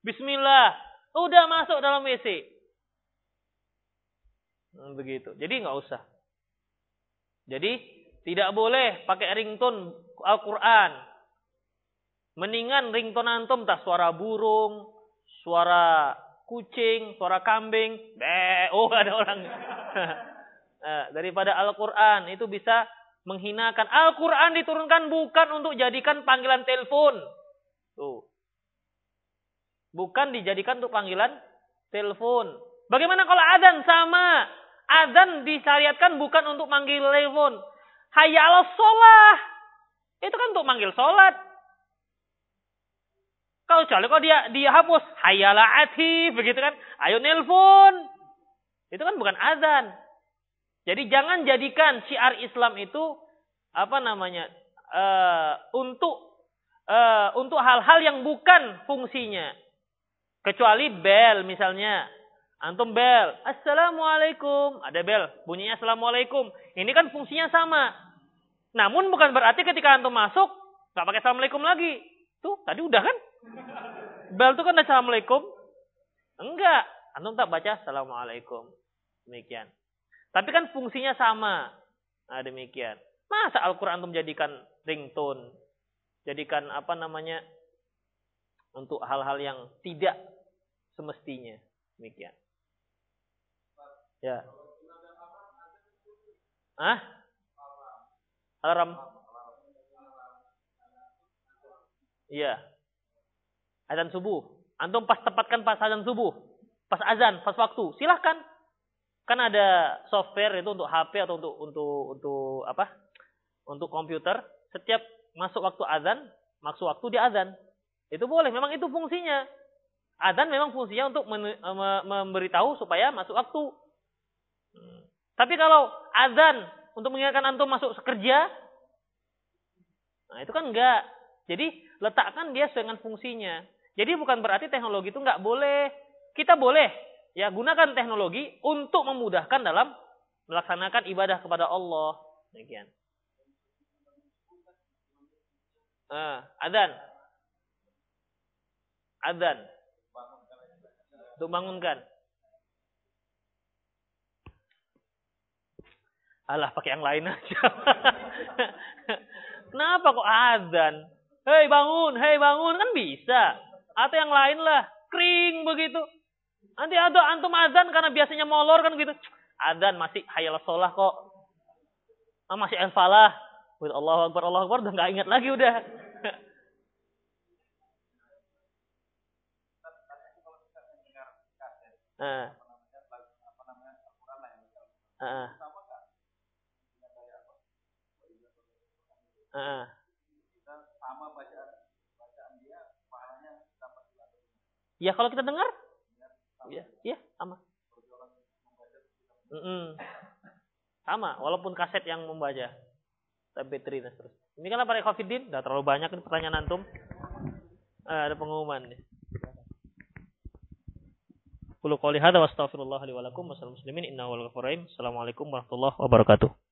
Bismillah. Udah masuk dalam WC. Hmm, begitu. Jadi nggak usah. Jadi tidak boleh pakai ringtone Al-Quran. Mendingan ringtone antum tak suara burung, suara kucing, suara kambing, be, oh ada orang. Eh, daripada Al-Quran itu bisa menghinakan. Al-Quran diturunkan bukan untuk jadikan panggilan telepon. Tuh. Bukan dijadikan untuk panggilan telepon. Bagaimana kalau adzan sama? Adzan disyariatkan bukan untuk manggil telepon. Hayya ala sholah. Itu kan untuk manggil sholat. Kalau kecuali kalau dia dia hapus hayala ati begitu kan, ayo nelpon. Itu kan bukan azan. Jadi jangan jadikan syiar Islam itu apa namanya uh, untuk uh, untuk hal-hal yang bukan fungsinya. Kecuali bel misalnya. Antum bel, Assalamualaikum. Ada bel, bunyinya Assalamualaikum. Ini kan fungsinya sama. Namun bukan berarti ketika antum masuk, nggak pakai Assalamualaikum lagi. Tuh, tadi udah kan? Bel itu kan Assalamualaikum. Enggak. Antum tak baca Assalamualaikum. Demikian. Tapi kan fungsinya sama. Nah, demikian. Masa Al-Quran antum jadikan ringtone? Jadikan apa namanya? Untuk hal-hal yang tidak semestinya. Demikian. Ya. Ah? Alarm. Iya. Azan subuh. Antum pas tepatkan pas azan subuh. Pas azan, pas waktu. Silahkan. Kan ada software itu untuk HP atau untuk untuk untuk apa? Untuk komputer. Setiap masuk waktu azan, masuk waktu di azan. Itu boleh. Memang itu fungsinya. Azan memang fungsinya untuk memberitahu supaya masuk waktu. Hmm. Tapi kalau azan untuk mengingatkan antum masuk kerja, nah itu kan enggak. Jadi letakkan dia sesuai dengan fungsinya. Jadi bukan berarti teknologi itu enggak boleh. Kita boleh ya gunakan teknologi untuk memudahkan dalam melaksanakan ibadah kepada Allah. Demikian. Uh, adan. Adan. Untuk bangunkan. Alah pakai yang lain aja. Kenapa kok azan? Hei bangun, hei bangun kan bisa. Atau yang lain lah, kering begitu. Nanti ada antum azan karena biasanya molor kan gitu. Azan masih hayal sholah kok. Ah, masih enfalah. Allah Akbar, Allah Akbar, udah nggak ingat lagi udah. Uh. Uh. Uh. Ya kalau kita dengar, ya, ya sama. Mm -mm. Sama, walaupun kaset yang membaca. MP3 dan seterusnya. Ini kan para Khafidin, udah terlalu banyak ini pertanyaan antum. Eh, ada pengumuman nih. Qulu hadza wa astaghfirullah Assalamualaikum warahmatullahi wabarakatuh.